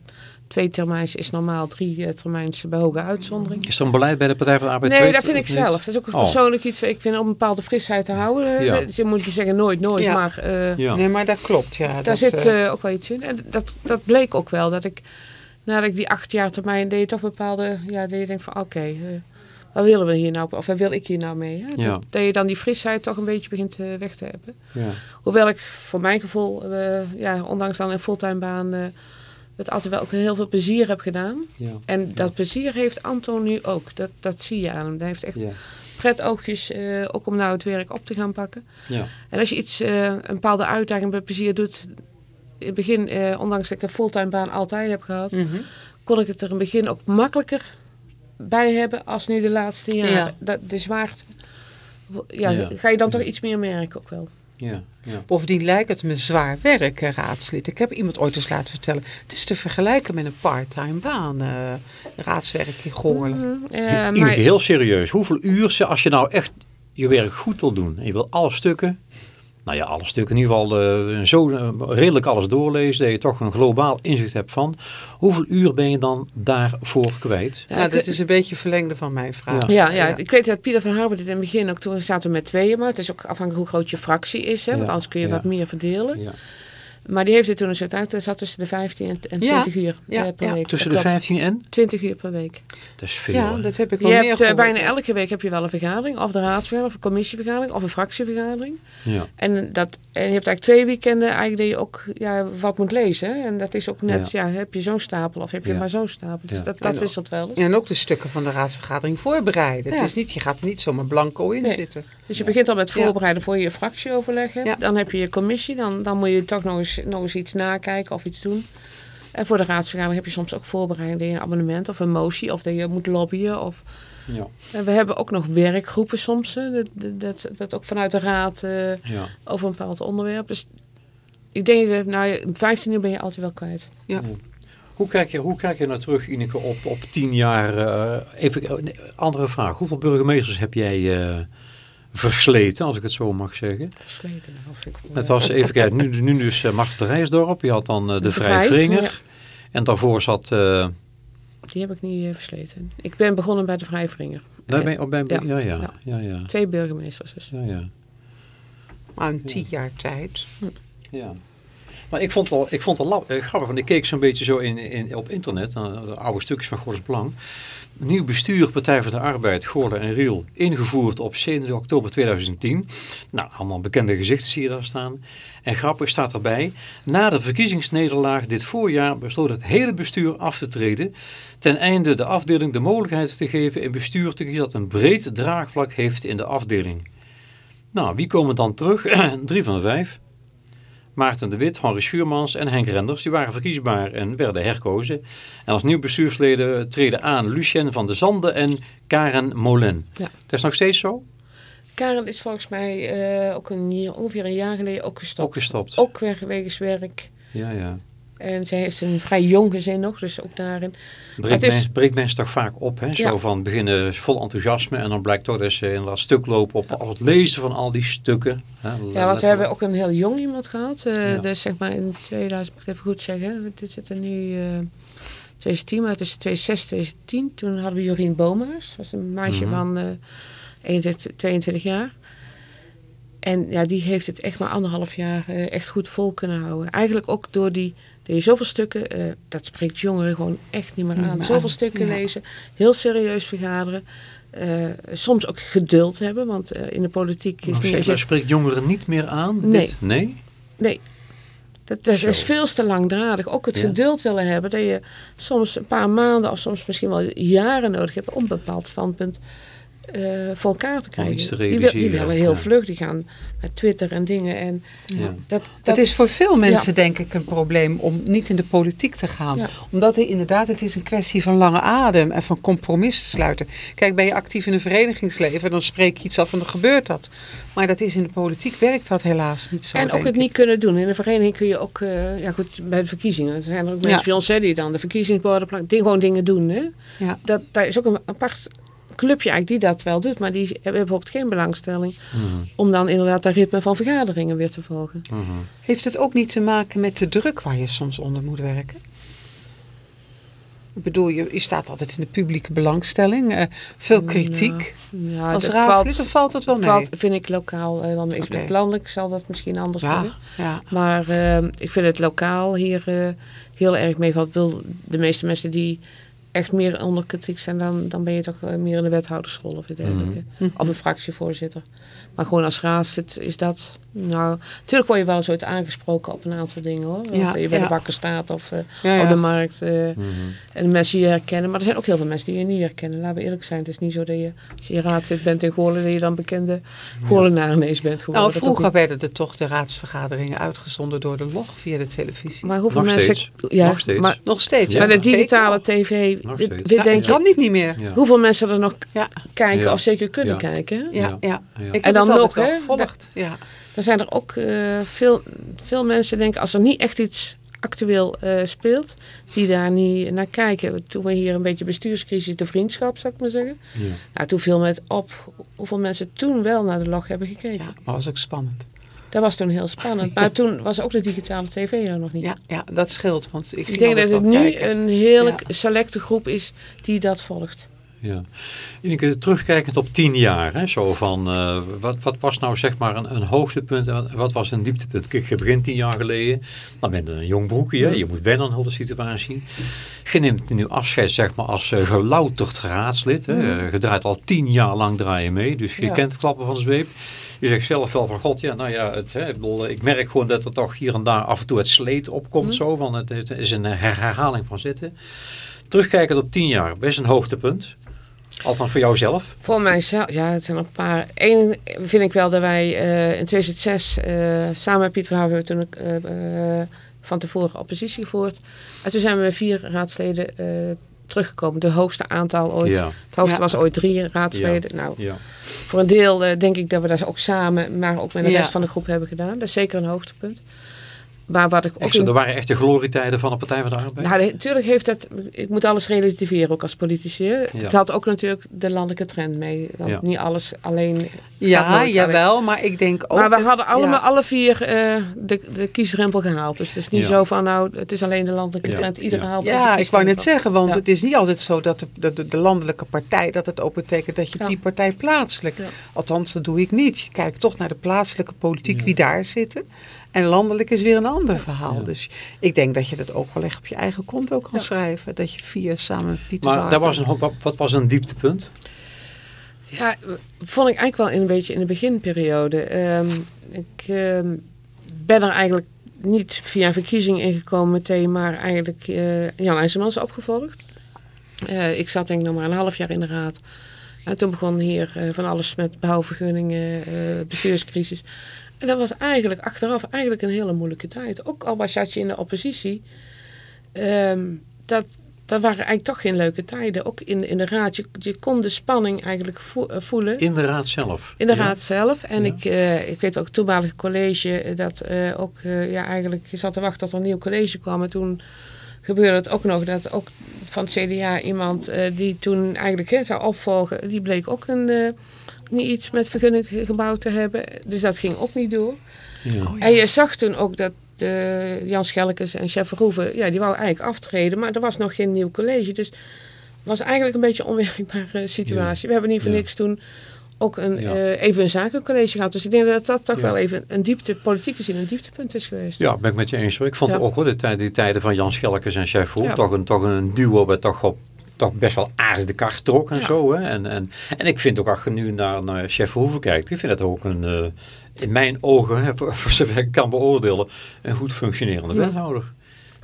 twee termijns is normaal drie eh, termijns bij hoge uitzondering. Is er een beleid bij de Partij van de Arbeid? Nee, twee- dat vind ik niet? zelf. Dat is ook een Oh. persoonlijk iets. Ik vind om een bepaalde frisheid te houden. eh, Ja. Dus je moet je zeggen nooit, nooit. Ja. Maar eh, Ja. Nee, maar dat klopt, ja. daar dat, zit ook wel iets in. En dat, dat bleek ook wel. Dat ik, nadat ik die acht jaar termijn deed, je toch bepaalde... Ja, dat je denkt van oké, wat willen we hier nou? Of wat wil ik hier nou mee? Hè? Ja. Dat, dat je dan die frisheid toch een beetje begint eh, weg te hebben. Ja. Hoewel ik voor mijn gevoel, eh, ja, ondanks dan een fulltime baan... eh, het altijd wel ook heel veel plezier heb gedaan. Ja. En dat plezier heeft Anton nu ook. Dat, dat zie je aan hem. Hij heeft echt pret oogjes, ook om nou het werk op te gaan pakken. Ja. En als je iets, een bepaalde uitdaging met plezier doet... In het begin, ondanks dat ik een fulltime baan altijd heb gehad... mhm. kon ik het er in het begin ook makkelijker bij hebben als nu de laatste jaren. Ja. Dat, de zwaarte, ja, Ja. ga je dan toch iets meer merken ook wel. Ja. Ja. Bovendien lijkt het me zwaar werk, raadslid. Ik heb iemand ooit eens laten vertellen. Het is te vergelijken met een parttime baan, eh, raadswerk in Goorlen. Eh, Ineke, maar, heel serieus. Hoeveel uur, als je nou echt je werk goed wil doen en je wil alle stukken, nou ja, alle stukken, in ieder geval eh, zo eh, redelijk alles doorlezen, dat je toch een globaal inzicht hebt van, hoeveel uur ben je dan daarvoor kwijt? ja, nou, dat is een beetje verlengde van mijn vraag. ja, ja, ik weet dat Pieter van Harber dit in het begin ook toen zaten we met tweeën, maar het is ook afhankelijk hoe groot je fractie is, hè, want anders kun je ja. wat meer verdelen. Maar die heeft het toen eens uit, dat zat tussen de 15 en, en Ja, 20 uur ja, eh, per ja. week. Tussen de klopt. 15 en? 20 uur per week. Dat is veel. Ja, hè? dat heb ik wel Je meer hebt eh, gehoord. bijna elke week heb je wel een vergadering, of de raadsvergadering, of een commissievergadering, of een fractievergadering. Ja. En, dat, en je hebt eigenlijk twee weekenden eigenlijk dat je ook ja, wat moet lezen. hè. En dat is ook net, ja, heb je zo'n stapel of heb je Ja. maar zo'n stapel. Dus Ja. dat, dat En- wisselt wel eens. En ook de stukken van de raadsvergadering voorbereiden. Ja. Het is niet, je gaat er niet zomaar blanco in Nee. zitten. Dus je begint al met Ja. voorbereiden voor je fractieoverleg hebt. Ja. Dan heb je je commissie, dan, dan moet je toch nog eens, nog eens iets nakijken of iets doen. En voor de raadsvergadering heb je soms ook voorbereiding, een abonnement of een motie of dat je moet lobbyen. Of... Ja. En we hebben ook nog werkgroepen soms, hè, dat, dat, dat ook vanuit de raad eh, Ja. over een bepaald onderwerp. Dus ik denk dat, nou, ja, 15 uur ben je altijd wel kwijt. Hoe kijk je, hoe kijk je nou terug, Ineke, op, op tien jaar? eh, even eh, andere vraag. Hoeveel burgemeesters heb jij eh, versleten, als ik het zo mag zeggen? Versleten. vind ik Het was even kijken, nu, nu dus uh, Rijsdorp, je had dan eh, de De Vrij Vrij, Vringer. ja. En daarvoor zat, eh, Die heb ik niet versleten. Ik ben begonnen bij de Vrijvringer. daar ben je, oh, bij, Ja. ja, ja, Ja. ja, ja, Twee burgemeesters dus. ja, ja, Maar een tien jaar tijd. ja. Maar ik vond het al, ik vond het al eh, grappig, want ik keek zo'n beetje zo in, in, op internet, de oude stukjes van Gordens Belang. Nieuw bestuur Partij van de Arbeid, Goorlen en Riel, ingevoerd op 7 oktober 2010. Nou, allemaal bekende gezichten zie je daar staan. En grappig staat erbij, na de verkiezingsnederlaag dit voorjaar besloot het hele bestuur af te treden, ten einde de afdeling de mogelijkheid te geven een bestuur te kiezen dat een breed draagvlak heeft in de afdeling. Nou, wie komen dan terug? Drie van de vijf. Maarten de Wit, Henry Schuurmans en Henk Renders, die waren verkiesbaar en werden herkozen. En als nieuw bestuursleden treden aan Lucien van de Zande en Karen Molen. Ja. Dat is nog steeds zo? Karen is volgens mij eh, ook een, ongeveer een jaar geleden ook gestopt. Ook gestopt. Ook weg, wegens werk. Ja, ja. En zij heeft een vrij jong gezin nog, dus ook daarin. Breekt, is- men, breekt mensen toch vaak op, hè? Zo Ja. van beginnen vol enthousiasme en dan blijkt toch dat ze inderdaad stuk lopen op al het lezen van al die stukken. Hè? Ja, want Letterlijk. we hebben ook een heel jong iemand gehad. eh Ja. Dus zeg maar in 2000, moet ik even goed zeggen. Dit zit er nu eh 2010, maar het is 2006, 2010. Toen hadden we Jorien. Dat was een meisje Mhm. van eh 21, 22 jaar. En ja, die heeft het echt maar anderhalf jaar eh, echt goed vol kunnen houden. Eigenlijk ook door die, door je zoveel stukken, eh, dat spreekt jongeren gewoon echt niet meer aan. Zoveel stukken ja. lezen, heel serieus vergaderen. eh, soms ook geduld hebben, want eh, in de politiek is niet... dat spreekt jongeren niet meer aan? Nee. Dit? Nee? Nee. Dat, is veel te langdradig. Ook het Ja. geduld willen hebben dat je soms een paar maanden of soms misschien wel jaren nodig hebt om een bepaald standpunt eh, voor elkaar te krijgen. te die, die willen heel ja. vlug, die gaan met Twitter en dingen. En Ja. dat, dat, Dat is voor veel mensen denk ik een probleem om niet in de politiek te gaan. Ja. Omdat er inderdaad, het is een kwestie van lange adem en van compromissen sluiten. Kijk, ben je actief in een verenigingsleven, dan spreek je iets af en dan gebeurt dat. Maar dat is in de politiek, werkt dat helaas niet zo, en ook het ik. niet kunnen doen. In een vereniging kun je ook, eh, ja goed, bij de verkiezingen. Er zijn er ook mensen Ja. bij ons hè, die dan de verkiezingsborden plakken. Die gewoon dingen doen. Hè? Ja. Dat, dat is ook een apart clubje eigenlijk die dat wel doet, maar die hebben bijvoorbeeld geen belangstelling Mhm. om dan inderdaad dat ritme van vergaderingen weer te volgen. Mhm. Heeft het ook niet te maken met de druk waar je soms onder moet werken? Ik bedoel, je, je staat altijd in de publieke belangstelling. eh, veel kritiek. Ja, Als dat raadslid of valt het wel mee? valt, vind ik lokaal eh, wel mee. Oké. Landelijk zal dat misschien anders ja, zijn. ja. Maar eh, ik vind het lokaal hier eh, heel erg meevalt. Ik wil de meeste mensen die echt meer onder kritiek zijn, dan, dan ben je toch eh, meer in de wethoudersrol of dergelijke. Mhm. Of een fractievoorzitter. Maar gewoon als raadslid is dat... Nou, natuurlijk word je wel eens ooit aangesproken op een aantal dingen hoor. Ja, of je bij ja. de bakker staat of eh, Ja, ja. op de markt. eh, Mhm. en de mensen die je herkennen. Maar er zijn ook heel veel mensen die je niet herkennen. Laten we eerlijk zijn. Het is niet zo dat je, als je raadslid bent in Goorlen, dat je dan bekende Goorlenaar ineens bent geworden. Nou, vroeger niet. werden er toch de raadsvergaderingen uitgezonden door de log via de televisie. Maar hoeveel Nog mensen... steeds. Ja, Nog steeds. Maar, Nog steeds. Ja. maar de digitale tv, dit, steeds. dit Ja, denk kan niet, niet meer. Ja. hoeveel mensen er nog Ja, kijken Ja. of zeker kunnen Ja. kijken. ja, Ja. ja. Ja. Ik En heb dan nog, hè, gevolgd. Ja. Dan zijn er ook eh, veel, veel mensen denken, als er niet echt iets actueel eh, speelt, die daar niet naar kijken. Toen we hier een beetje bestuurscrisis, de vriendschap zou ik maar zeggen. Ja. Nou, toen viel me het op hoeveel mensen toen wel naar de log hebben gekeken. ja, maar was ook spannend. Dat was toen heel spannend. Maar toen was ook de digitale tv er nog niet. Ja, ja, dat scheelt. Want ik, Ik denk dat het nu kijken. een heerlijk selecte groep is die dat volgt. Ja. Ineke, terugkijkend op tien jaar, hè, zo van, eh, wat, wat was nou zeg maar een, een hoogtepunt en wat, was een dieptepunt? Kijk, je begint tien jaar geleden, dan ben je een jong broekje, hè, je moet wennen aan de situatie. Je neemt nu afscheid zeg maar als uh, gelouterd raadslid, hè. je draait al tien jaar lang draaien mee, dus je Ja. kent het klappen van de zweep. Je zegt zelf wel van god, ja, nou ja, het, hè, ik, merk gewoon dat er toch hier en daar af en toe het sleet opkomt, zo van het, het is een her- herhaling van zitten. Terugkijkend op tien jaar, best een hoogtepunt. Althans voor jou zelf. Voor mijzelf, ja, het zijn er een paar. Eén vind ik wel dat wij eh, in 2006 eh, samen met Piet van we toen eh, eh, van tevoren oppositie gevoerd. En toen zijn we met vier raadsleden eh, teruggekomen. De hoogste aantal ooit. Ja, Het hoogste Ja. was ooit drie raadsleden. Nou, ja. voor een deel eh, denk ik dat we dat ook samen, maar ook met de Ja. rest van de groep hebben gedaan. Dat is zeker een hoogtepunt. Maar wat ik ook... Echt, in- er waren echt de glorietijden van de Partij van de Arbeid. Nou, natuurlijk heeft dat... Ik moet alles relativeren, ook als politici. Ja. Het had ook natuurlijk de landelijke trend mee. Want Ja. niet alles alleen... Ja, nooit alleen. jawel, maar ik denk ook... Maar we hadden allemaal, ja. alle vier eh, de, de kiesdrempel gehaald. Dus het is niet Ja. zo van, nou, het is alleen de landelijke Ja. trend. Iedereen Ja. haalt Ja, ik wou net zeggen, want Ja. het is niet altijd zo dat de, de, de, de landelijke partij, dat het ook betekent dat je Ja. die partij plaatselijk, Ja. althans dat doe ik niet. Je kijkt toch naar de plaatselijke politiek, wie daar zitten. En landelijk is weer een ander verhaal. Ja. Dus ik denk dat je dat ook wel echt op je eigen konto kan Ja. schrijven. Dat je via samen met Pieter maar daar was een, wat, wat was een dieptepunt? Ja, vond ik eigenlijk wel in een beetje in de beginperiode. Ehm, ik ehm, ben er eigenlijk niet via verkiezing ingekomen meteen, maar eigenlijk eh Jan IJzermans opgevolgd. Eh, ik zat denk ik nog maar een half jaar in de raad. En toen begon hier eh, van alles met bouwvergunningen, eh, bestuurscrisis. En dat was eigenlijk achteraf eigenlijk een hele moeilijke tijd. Ook al was zat je in de oppositie. ehm, dat, dat waren eigenlijk toch geen leuke tijden. Ook in, in de raad. Je, je kon de spanning eigenlijk vo- eh, voelen. In de raad zelf. In de Ja. raad zelf. En Ja. ik, eh, ik weet ook het toenmalige college eh, dat ook ja, eigenlijk je zat te wachten tot er een nieuw college kwam. En toen gebeurde het ook nog dat ook van het CDA iemand die toen eigenlijk hè, zou opvolgen, die bleek ook een, niet iets met vergunning ge- gebouwd te hebben. Dus dat ging ook niet door. Ja. Oh, ja. En je zag toen ook dat eh, Jan Schelkes en Chef Verhoeven, ja, die wou eigenlijk aftreden, maar er was nog geen nieuw college. Dus het was eigenlijk een beetje een onwerkbare situatie. We hebben niet voor Ja. niks toen ook een, Ja. eh, even een zakencollege gehad. Dus ik denk dat dat toch Ja. wel even een diepte, politiek gezien, een dieptepunt is geweest. Ja, ben ik met je eens. hoor. Ik vond Ja. ook hoor, de tijden, die tijden van Jan Schelkes en Chef Hoef, Ja. toch, een, toch een duo wat toch, op, toch best wel aardig de kar trok en Ja. zo. Hè. En, en, en ik vind ook, als je nu naar, naar Chef Verhoeven kijkt, ik vind dat ook een, eh, in mijn ogen, hè, voor, zover ik kan beoordelen, een goed functionerende Ja. wethouder.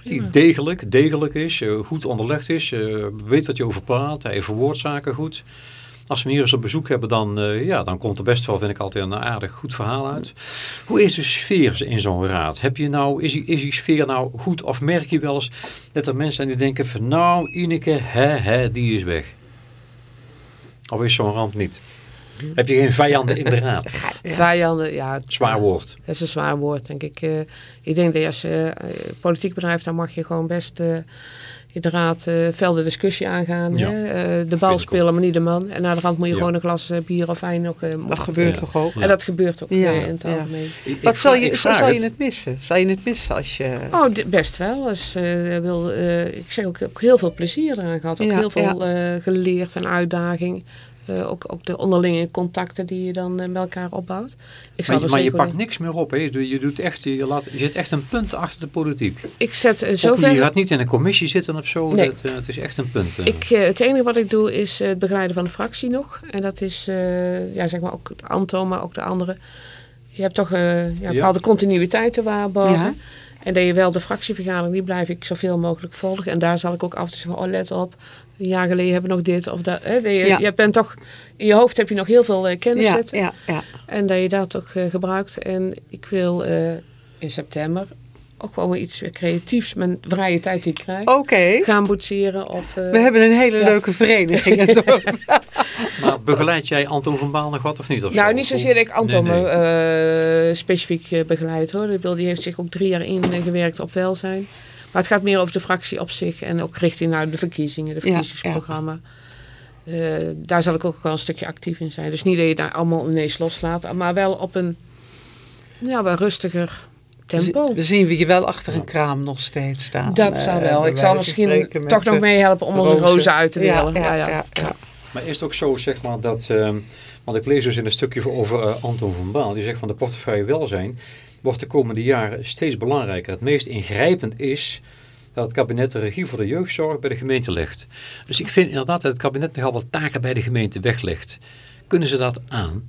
Die degelijk, degelijk is, eh, goed onderlegd is, eh, weet wat je over praat, hij verwoordt zaken goed. Als we hem hier eens op bezoek hebben, dan, eh, ja, dan komt er best wel, vind ik, altijd een aardig goed verhaal uit. Hoe is de sfeer in zo'n raad? Heb je nou, is, die, is die sfeer nou goed of merk je wel eens dat er mensen zijn die denken van nou Ineke, hè, hè, die is weg? Of is zo'n ramp niet? Heb je geen vijanden in de raad? Vijanden, ja. Zwaar woord. Dat is een zwaar woord, denk ik. Eh, ik denk dat als je eh, politiek bedrijft, dan mag je gewoon best eh, inderdaad eh fel de discussie aangaan. Ja. Hè? Eh, de bal spelen, maar niet de man. En na de rand moet je Ja. gewoon een glas eh, bier of wijn nog... eh, Dat gebeurt Ja. toch ook? Ja. En dat gebeurt ook Ja, eh, in het ja. algemeen. Ik- Wat ik zal je, zal, zal je het. missen? Zal je het missen als je... Oh, best wel. Dus, eh, wil, eh, ik zeg ook, ook heel veel plezier eraan gehad. Ook Ja, heel veel eh, geleerd en uitdaging. Eh, ook, ook de onderlinge contacten die je dan eh, met elkaar opbouwt. Ik zal Maar, je- maar je pakt in- niks meer op. Hè? Je, doet- echt, je, laat, je zet echt een punt achter de politiek. Ik zet Ook, zover... je gaat niet in een commissie zitten of zo. Nee. Dat, het is echt een punt. Ik, het enige wat ik doe is het begeleiden van de fractie nog. En dat is, eh, ja, zeg maar ook Anto, maar ook de anderen. Je hebt toch eh ja, bepaalde continuïteit te waarborgen. Ja. En dat je wel de fractievergadering, die blijf ik zoveel mogelijk volgen. En daar zal ik ook af en toe zeggen, oh let op, een jaar geleden hebben we nog dit of dat. Hè, dat je, Ja. je bent toch, in je hoofd heb je nog heel veel eh, kennis ja, zitten. ja, ja. En dat je dat ook eh, gebruikt. En ik wil eh, in september ook gewoon weer iets weer creatiefs, mijn vrije tijd die ik krijg. Oké. Gaan boetseren of... eh, We hebben een hele Ja. leuke vereniging. Maar begeleid jij Anton van Baal nog wat of niet? Of Nou, zo? niet zozeer dat ik Anton Nee, eh, specifiek begeleid hoor. Ik bedoel, Die heeft zich ook drie jaar ingewerkt op welzijn. Maar het gaat meer over de fractie op zich en ook richting naar de verkiezingen, de Ja, verkiezingsprogramma. Eh, daar zal ik ook wel een stukje actief in zijn. Dus niet dat je daar allemaal ineens loslaat, maar wel op een ja, wel rustiger tempo. We zien we je wel achter een kraam nog steeds staan. Dat zal wel. Ik zal misschien toch nog eh, meehelpen om onze rozen. uit te delen. ja, Ja, ja. ja, ja. Maar is het ook zo, zeg maar, dat... ehm, want ik lees dus in een stukje over eh, Anton van Baal. Die zegt van de portefeuille welzijn wordt de komende jaren steeds belangrijker. Het meest ingrijpend is dat het kabinet de regie voor de jeugdzorg bij de gemeente legt. Dus ik vind inderdaad dat het kabinet nogal wat taken bij de gemeente weglegt. Kunnen ze dat aan?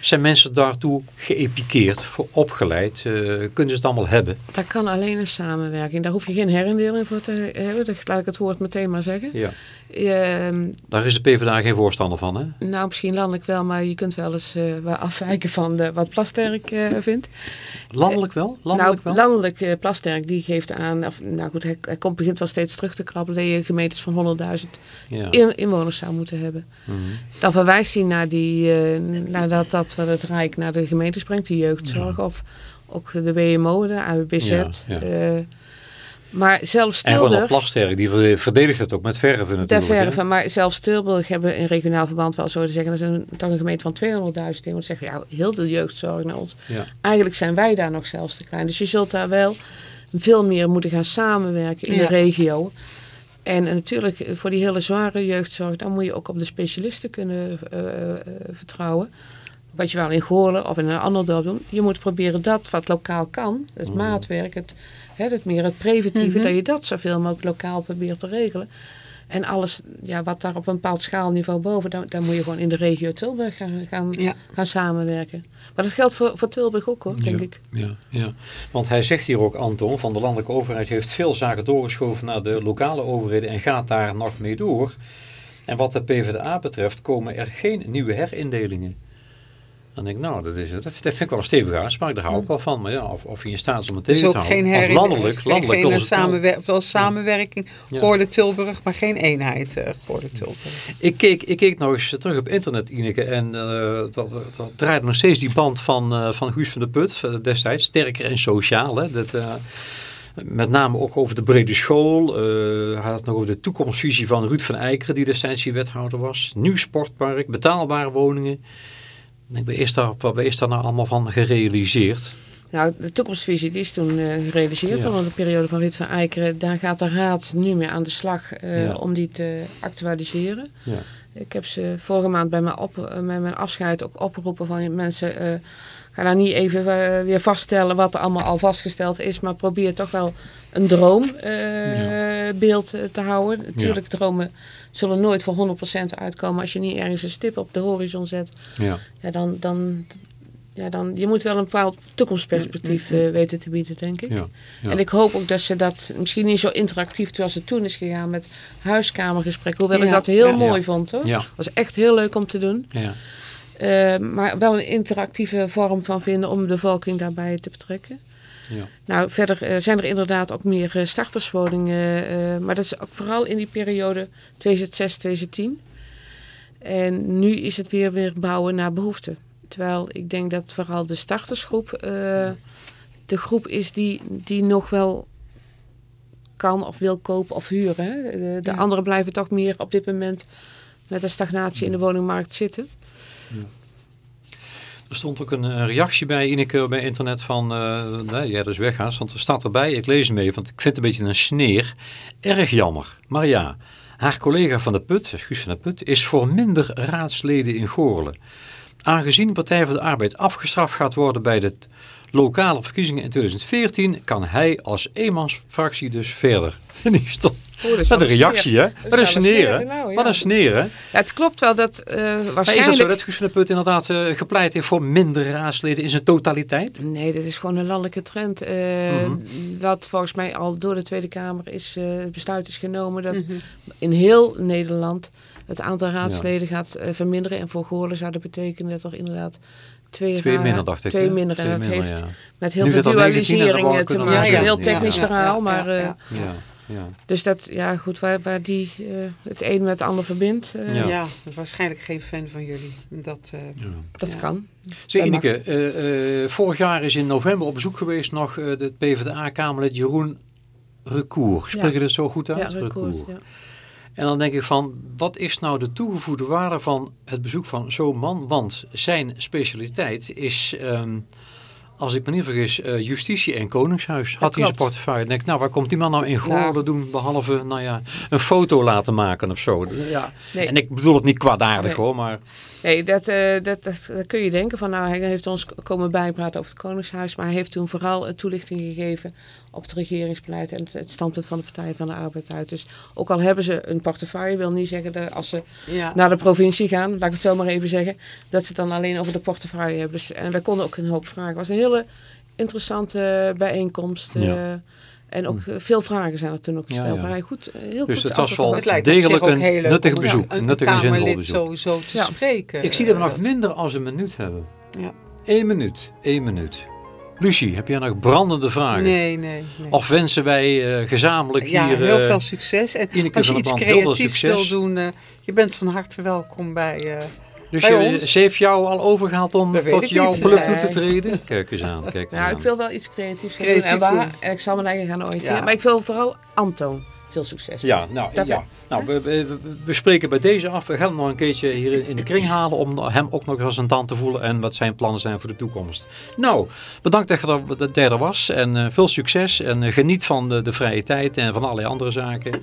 Zijn mensen daartoe geëpikeerd, voor opgeleid? Eh, kunnen ze het allemaal hebben? Dat kan alleen een samenwerking. Daar hoef je geen herindeling voor te hebben. Dat laat ik het woord meteen maar zeggen. Ja. Ehm, Daar is de PvdA geen voorstander van, hè? Nou, misschien landelijk wel, maar je kunt wel eens eh, afwijken van de, wat Plasterk eh, vindt. Landelijk wel? Landelijk nou, wel? landelijk eh, Plasterk die geeft aan, of, nou goed, hij, hij komt, begint wel steeds terug te krabbelen, dat je gemeentes van 100.000 Ja. in- inwoners zou moeten hebben. Mhm. Dan verwijst hij naar, die, eh, naar dat, dat wat het Rijk naar de gemeentes brengt, de jeugdzorg of ook de WMO, de AWBZ. Ja, eh, maar zelfs En Ronald Tilburg... Plasterk, die ver- verdedigt het ook met verven Ter natuurlijk. hè? verve, maar zelfs Tilburg hebben in regionaal verband wel zo te zeggen. Dat is een, toch een gemeente van 200.000 in. Want zeggen, ja, heel de jeugdzorg naar ons. Ja. Eigenlijk zijn wij daar nog zelfs te klein. Dus je zult daar wel veel meer moeten gaan samenwerken in Ja. de regio. En, natuurlijk, eh, voor die hele zware jeugdzorg, dan moet je ook op de specialisten kunnen eh, eh, vertrouwen. Wat je wel in Goorlen of in een ander dorp doet. Je moet proberen dat wat lokaal kan, het Mhm. maatwerk, het, hè, het meer het preventieve, Mhm. dat je dat zoveel mogelijk lokaal probeert te regelen. En alles ja, wat daar op een bepaald schaalniveau boven, dan, dan moet je gewoon in de regio Tilburg gaan, gaan, Ja. gaan samenwerken. Maar dat geldt voor, voor Tilburg ook hoor, denk ja, ik. Ja, ja. Want hij zegt hier ook, Anton, van de landelijke overheid heeft veel zaken doorgeschoven naar de lokale overheden en gaat daar nog mee door. En wat de PvdA betreft komen er geen nieuwe herindelingen. Dan denk ik, nou, dat, is, dat vind ik wel een stevige uitspraak, daar hou ik wel van. Maar ja, of, of je in staat is om het Dus tegen ook te houden. geen landelijk, geen- landelijk geen wel. samenwer wel samenwerking. Ja. Goorde Tilburg, maar geen eenheid uh, Goorde Tilburg. Ik keek, ik keek nog eens terug op internet, Ineke, en eh, dat, dat draait nog steeds die band van, eh, van Guus van der Put eh, destijds, sterker en sociaal. Hè? Dat, eh, met name ook over de brede school. eh, hij had het nog over de toekomstvisie van Ruud van Eijkeren, die destijds wethouder was. Nieuw sportpark, betaalbare woningen. Waar is daar, waar is daar nou allemaal van gerealiseerd? Nou, de toekomstvisie die is toen eh, gerealiseerd Ja. onder de periode van Ruud van Eikeren. Daar gaat de raad nu mee aan de slag eh, Ja. om die te actualiseren. Ja. Ik heb ze vorige maand bij mijn, op, eh, mijn afscheid ook opgeroepen van mensen... eh, ga daar niet even weer vaststellen wat er allemaal al vastgesteld is... maar probeer toch wel een droombeeld te houden. Natuurlijk, dromen zullen nooit voor 100% uitkomen... als je niet ergens een stip op de horizon zet. Ja. Ja, dan, dan, ja, dan, je moet wel een bepaald toekomstperspectief eh, weten te bieden, denk ik. Ja. Ja. En ik hoop ook dat ze dat misschien niet zo interactief zoals het toen is gegaan met huiskamergesprekken. Hoewel ik dat heel ja. mooi Ja. vond hoor. Ja. was echt heel leuk om te doen. Ja. Eh, maar wel een interactieve vorm van vinden om de bevolking daarbij te betrekken. Ja. Nou, verder eh, zijn er inderdaad ook meer eh, starterswoningen. eh, maar dat is ook vooral in die periode 2006-2010. En nu is het weer weer bouwen naar behoefte. Terwijl ik denk dat vooral de startersgroep de groep is die, die nog wel kan of wil kopen of huren. Hè. De, de Ja. anderen blijven toch meer op dit moment met een stagnatie in de woningmarkt zitten. Er stond ook een eh, reactie bij Ineke bij internet van, eh jij dus weggaat, want er staat erbij, ik lees hem even, want ik vind het een beetje een sneer. Erg jammer, maar ja, haar collega van de Put, Guus van de Put, is voor minder raadsleden in Goorlen. Aangezien Partij voor de Arbeid afgestraft gaat worden bij de lokale verkiezingen in 2014, kan hij als eenmansfractie dus verder. En die stond Oh, dat een reactie, hè? Wat een hè? nou, Wat een? Ja, het klopt wel dat eh, Maar is dat waarschijnlijk... zo dat Guus van Put inderdaad eh, gepleit heeft voor minder raadsleden in zijn totaliteit? Nee, dit is gewoon een landelijke trend. eh, Mhm. Wat volgens mij al door de Tweede Kamer is, het besluit is genomen dat Mhm. in heel Nederland het aantal raadsleden gaat verminderen. En voor Goorlen zou dat betekenen dat er inderdaad twee, minder, dacht ik. Twee minder. Twee en dat minder, heeft ja. met heel Nu veel zit er 19 en dan dualiseringen te maken. Een heel technisch verhaal. ja, maar, ja, eh, ja. Ja, ja. Dus dat, ja goed, waar, waar die eh, het een met het ander verbindt, eh, Ja. Ja, waarschijnlijk geen fan van jullie. Dat, eh, ja. dat Ja. kan. Zeg. Ineke, eh, eh, vorig jaar is in november op bezoek geweest nog eh de PvdA-kamerlid Jeroen Recour. Spreek je Ja. dat zo goed uit? Ja. En dan denk ik van, wat is nou de toegevoegde waarde van het bezoek van zo'n man? Want zijn specialiteit is, ehm, als ik me niet vergis, eh, justitie en koningshuis. Had hij in zijn portefeuille. Ik denk, nou, waar komt die man nou in Goorlen Nou. doen? Behalve, nou ja, een foto laten maken of zo. Ja. Nee. En ik bedoel het niet kwaadaardig Nee. hoor, maar... Nee, dat, eh, dat, dat, dat kun je denken van, nou, hij heeft ons komen bijpraten over het Koningshuis, maar hij heeft toen vooral eh, toelichting gegeven op het regeringsbeleid en het, het standpunt van de Partij van de Arbeid uit. Dus ook al hebben ze een portefeuille, wil niet zeggen dat als ze ja. naar de provincie gaan, laat ik het zo maar even zeggen, dat ze het dan alleen over de portefeuille hebben. Dus, en wij konden ook een hoop vragen. Het was een hele interessante bijeenkomst. eh, Ja. en ook eh, veel vragen zijn er toen ook Ja, gesteld. ja. hij goed, eh, heel Dus goed het was wel het degelijk zich ook een heel leuk nuttig om bezoek, Een, een nuttig Kamerlid bezoek. sowieso te Ja. spreken. Ik zie dat we nog minder als een minuut hebben. Ja. Eén minuut, één minuut. Lucie, heb jij nog brandende vragen? Nee, nee, nee. Of wensen wij eh, gezamenlijk ja, hier... heel eh, veel succes. En Ineke als je iets Brand, heel creatiefs wil doen, je bent van harte welkom bij... dus bij je, ons? ze heeft jou al overgehaald om Dat tot jouw club toe te treden? Kijk eens aan, kijk eens Ja, aan. ik wil wel iets creatiefs gaan Creatief doen. En, waar, doen. en ik zal mijn eigen gaan ooit. Ja. Maar ik wil vooral Antoon veel succes. Ja, nou, Dat- ja. nou we, we, spreken bij deze af. We gaan hem nog een keertje hier in, de kring halen om hem ook nog eens een tand te voelen en wat zijn plannen zijn voor de toekomst. Nou, bedankt dat je er, dat jij er was en eh, veel succes en eh, geniet van de, de vrije tijd en van allerlei andere zaken.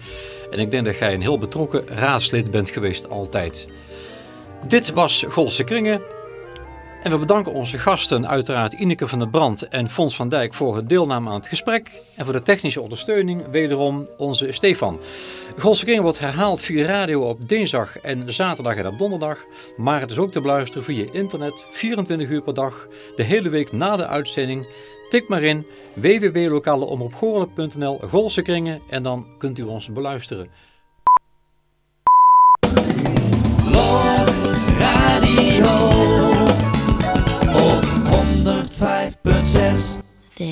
En ik denk dat jij een heel betrokken raadslid bent geweest altijd. Dit was Golse Kringen. En we bedanken onze gasten, uiteraard Ineke van der Brand en Fons van Dijk, voor het deelname aan het gesprek. En voor de technische ondersteuning wederom onze Stefan. Golse Kringen wordt herhaald via radio op dinsdag en zaterdag en op donderdag. Maar het is ook te beluisteren via internet 24 uur per dag, de hele week na de uitzending. Tik maar in www.lokaleomroepgoorlen.nl Golse Kringen en dan kunt u ons beluisteren. Radio op 105.6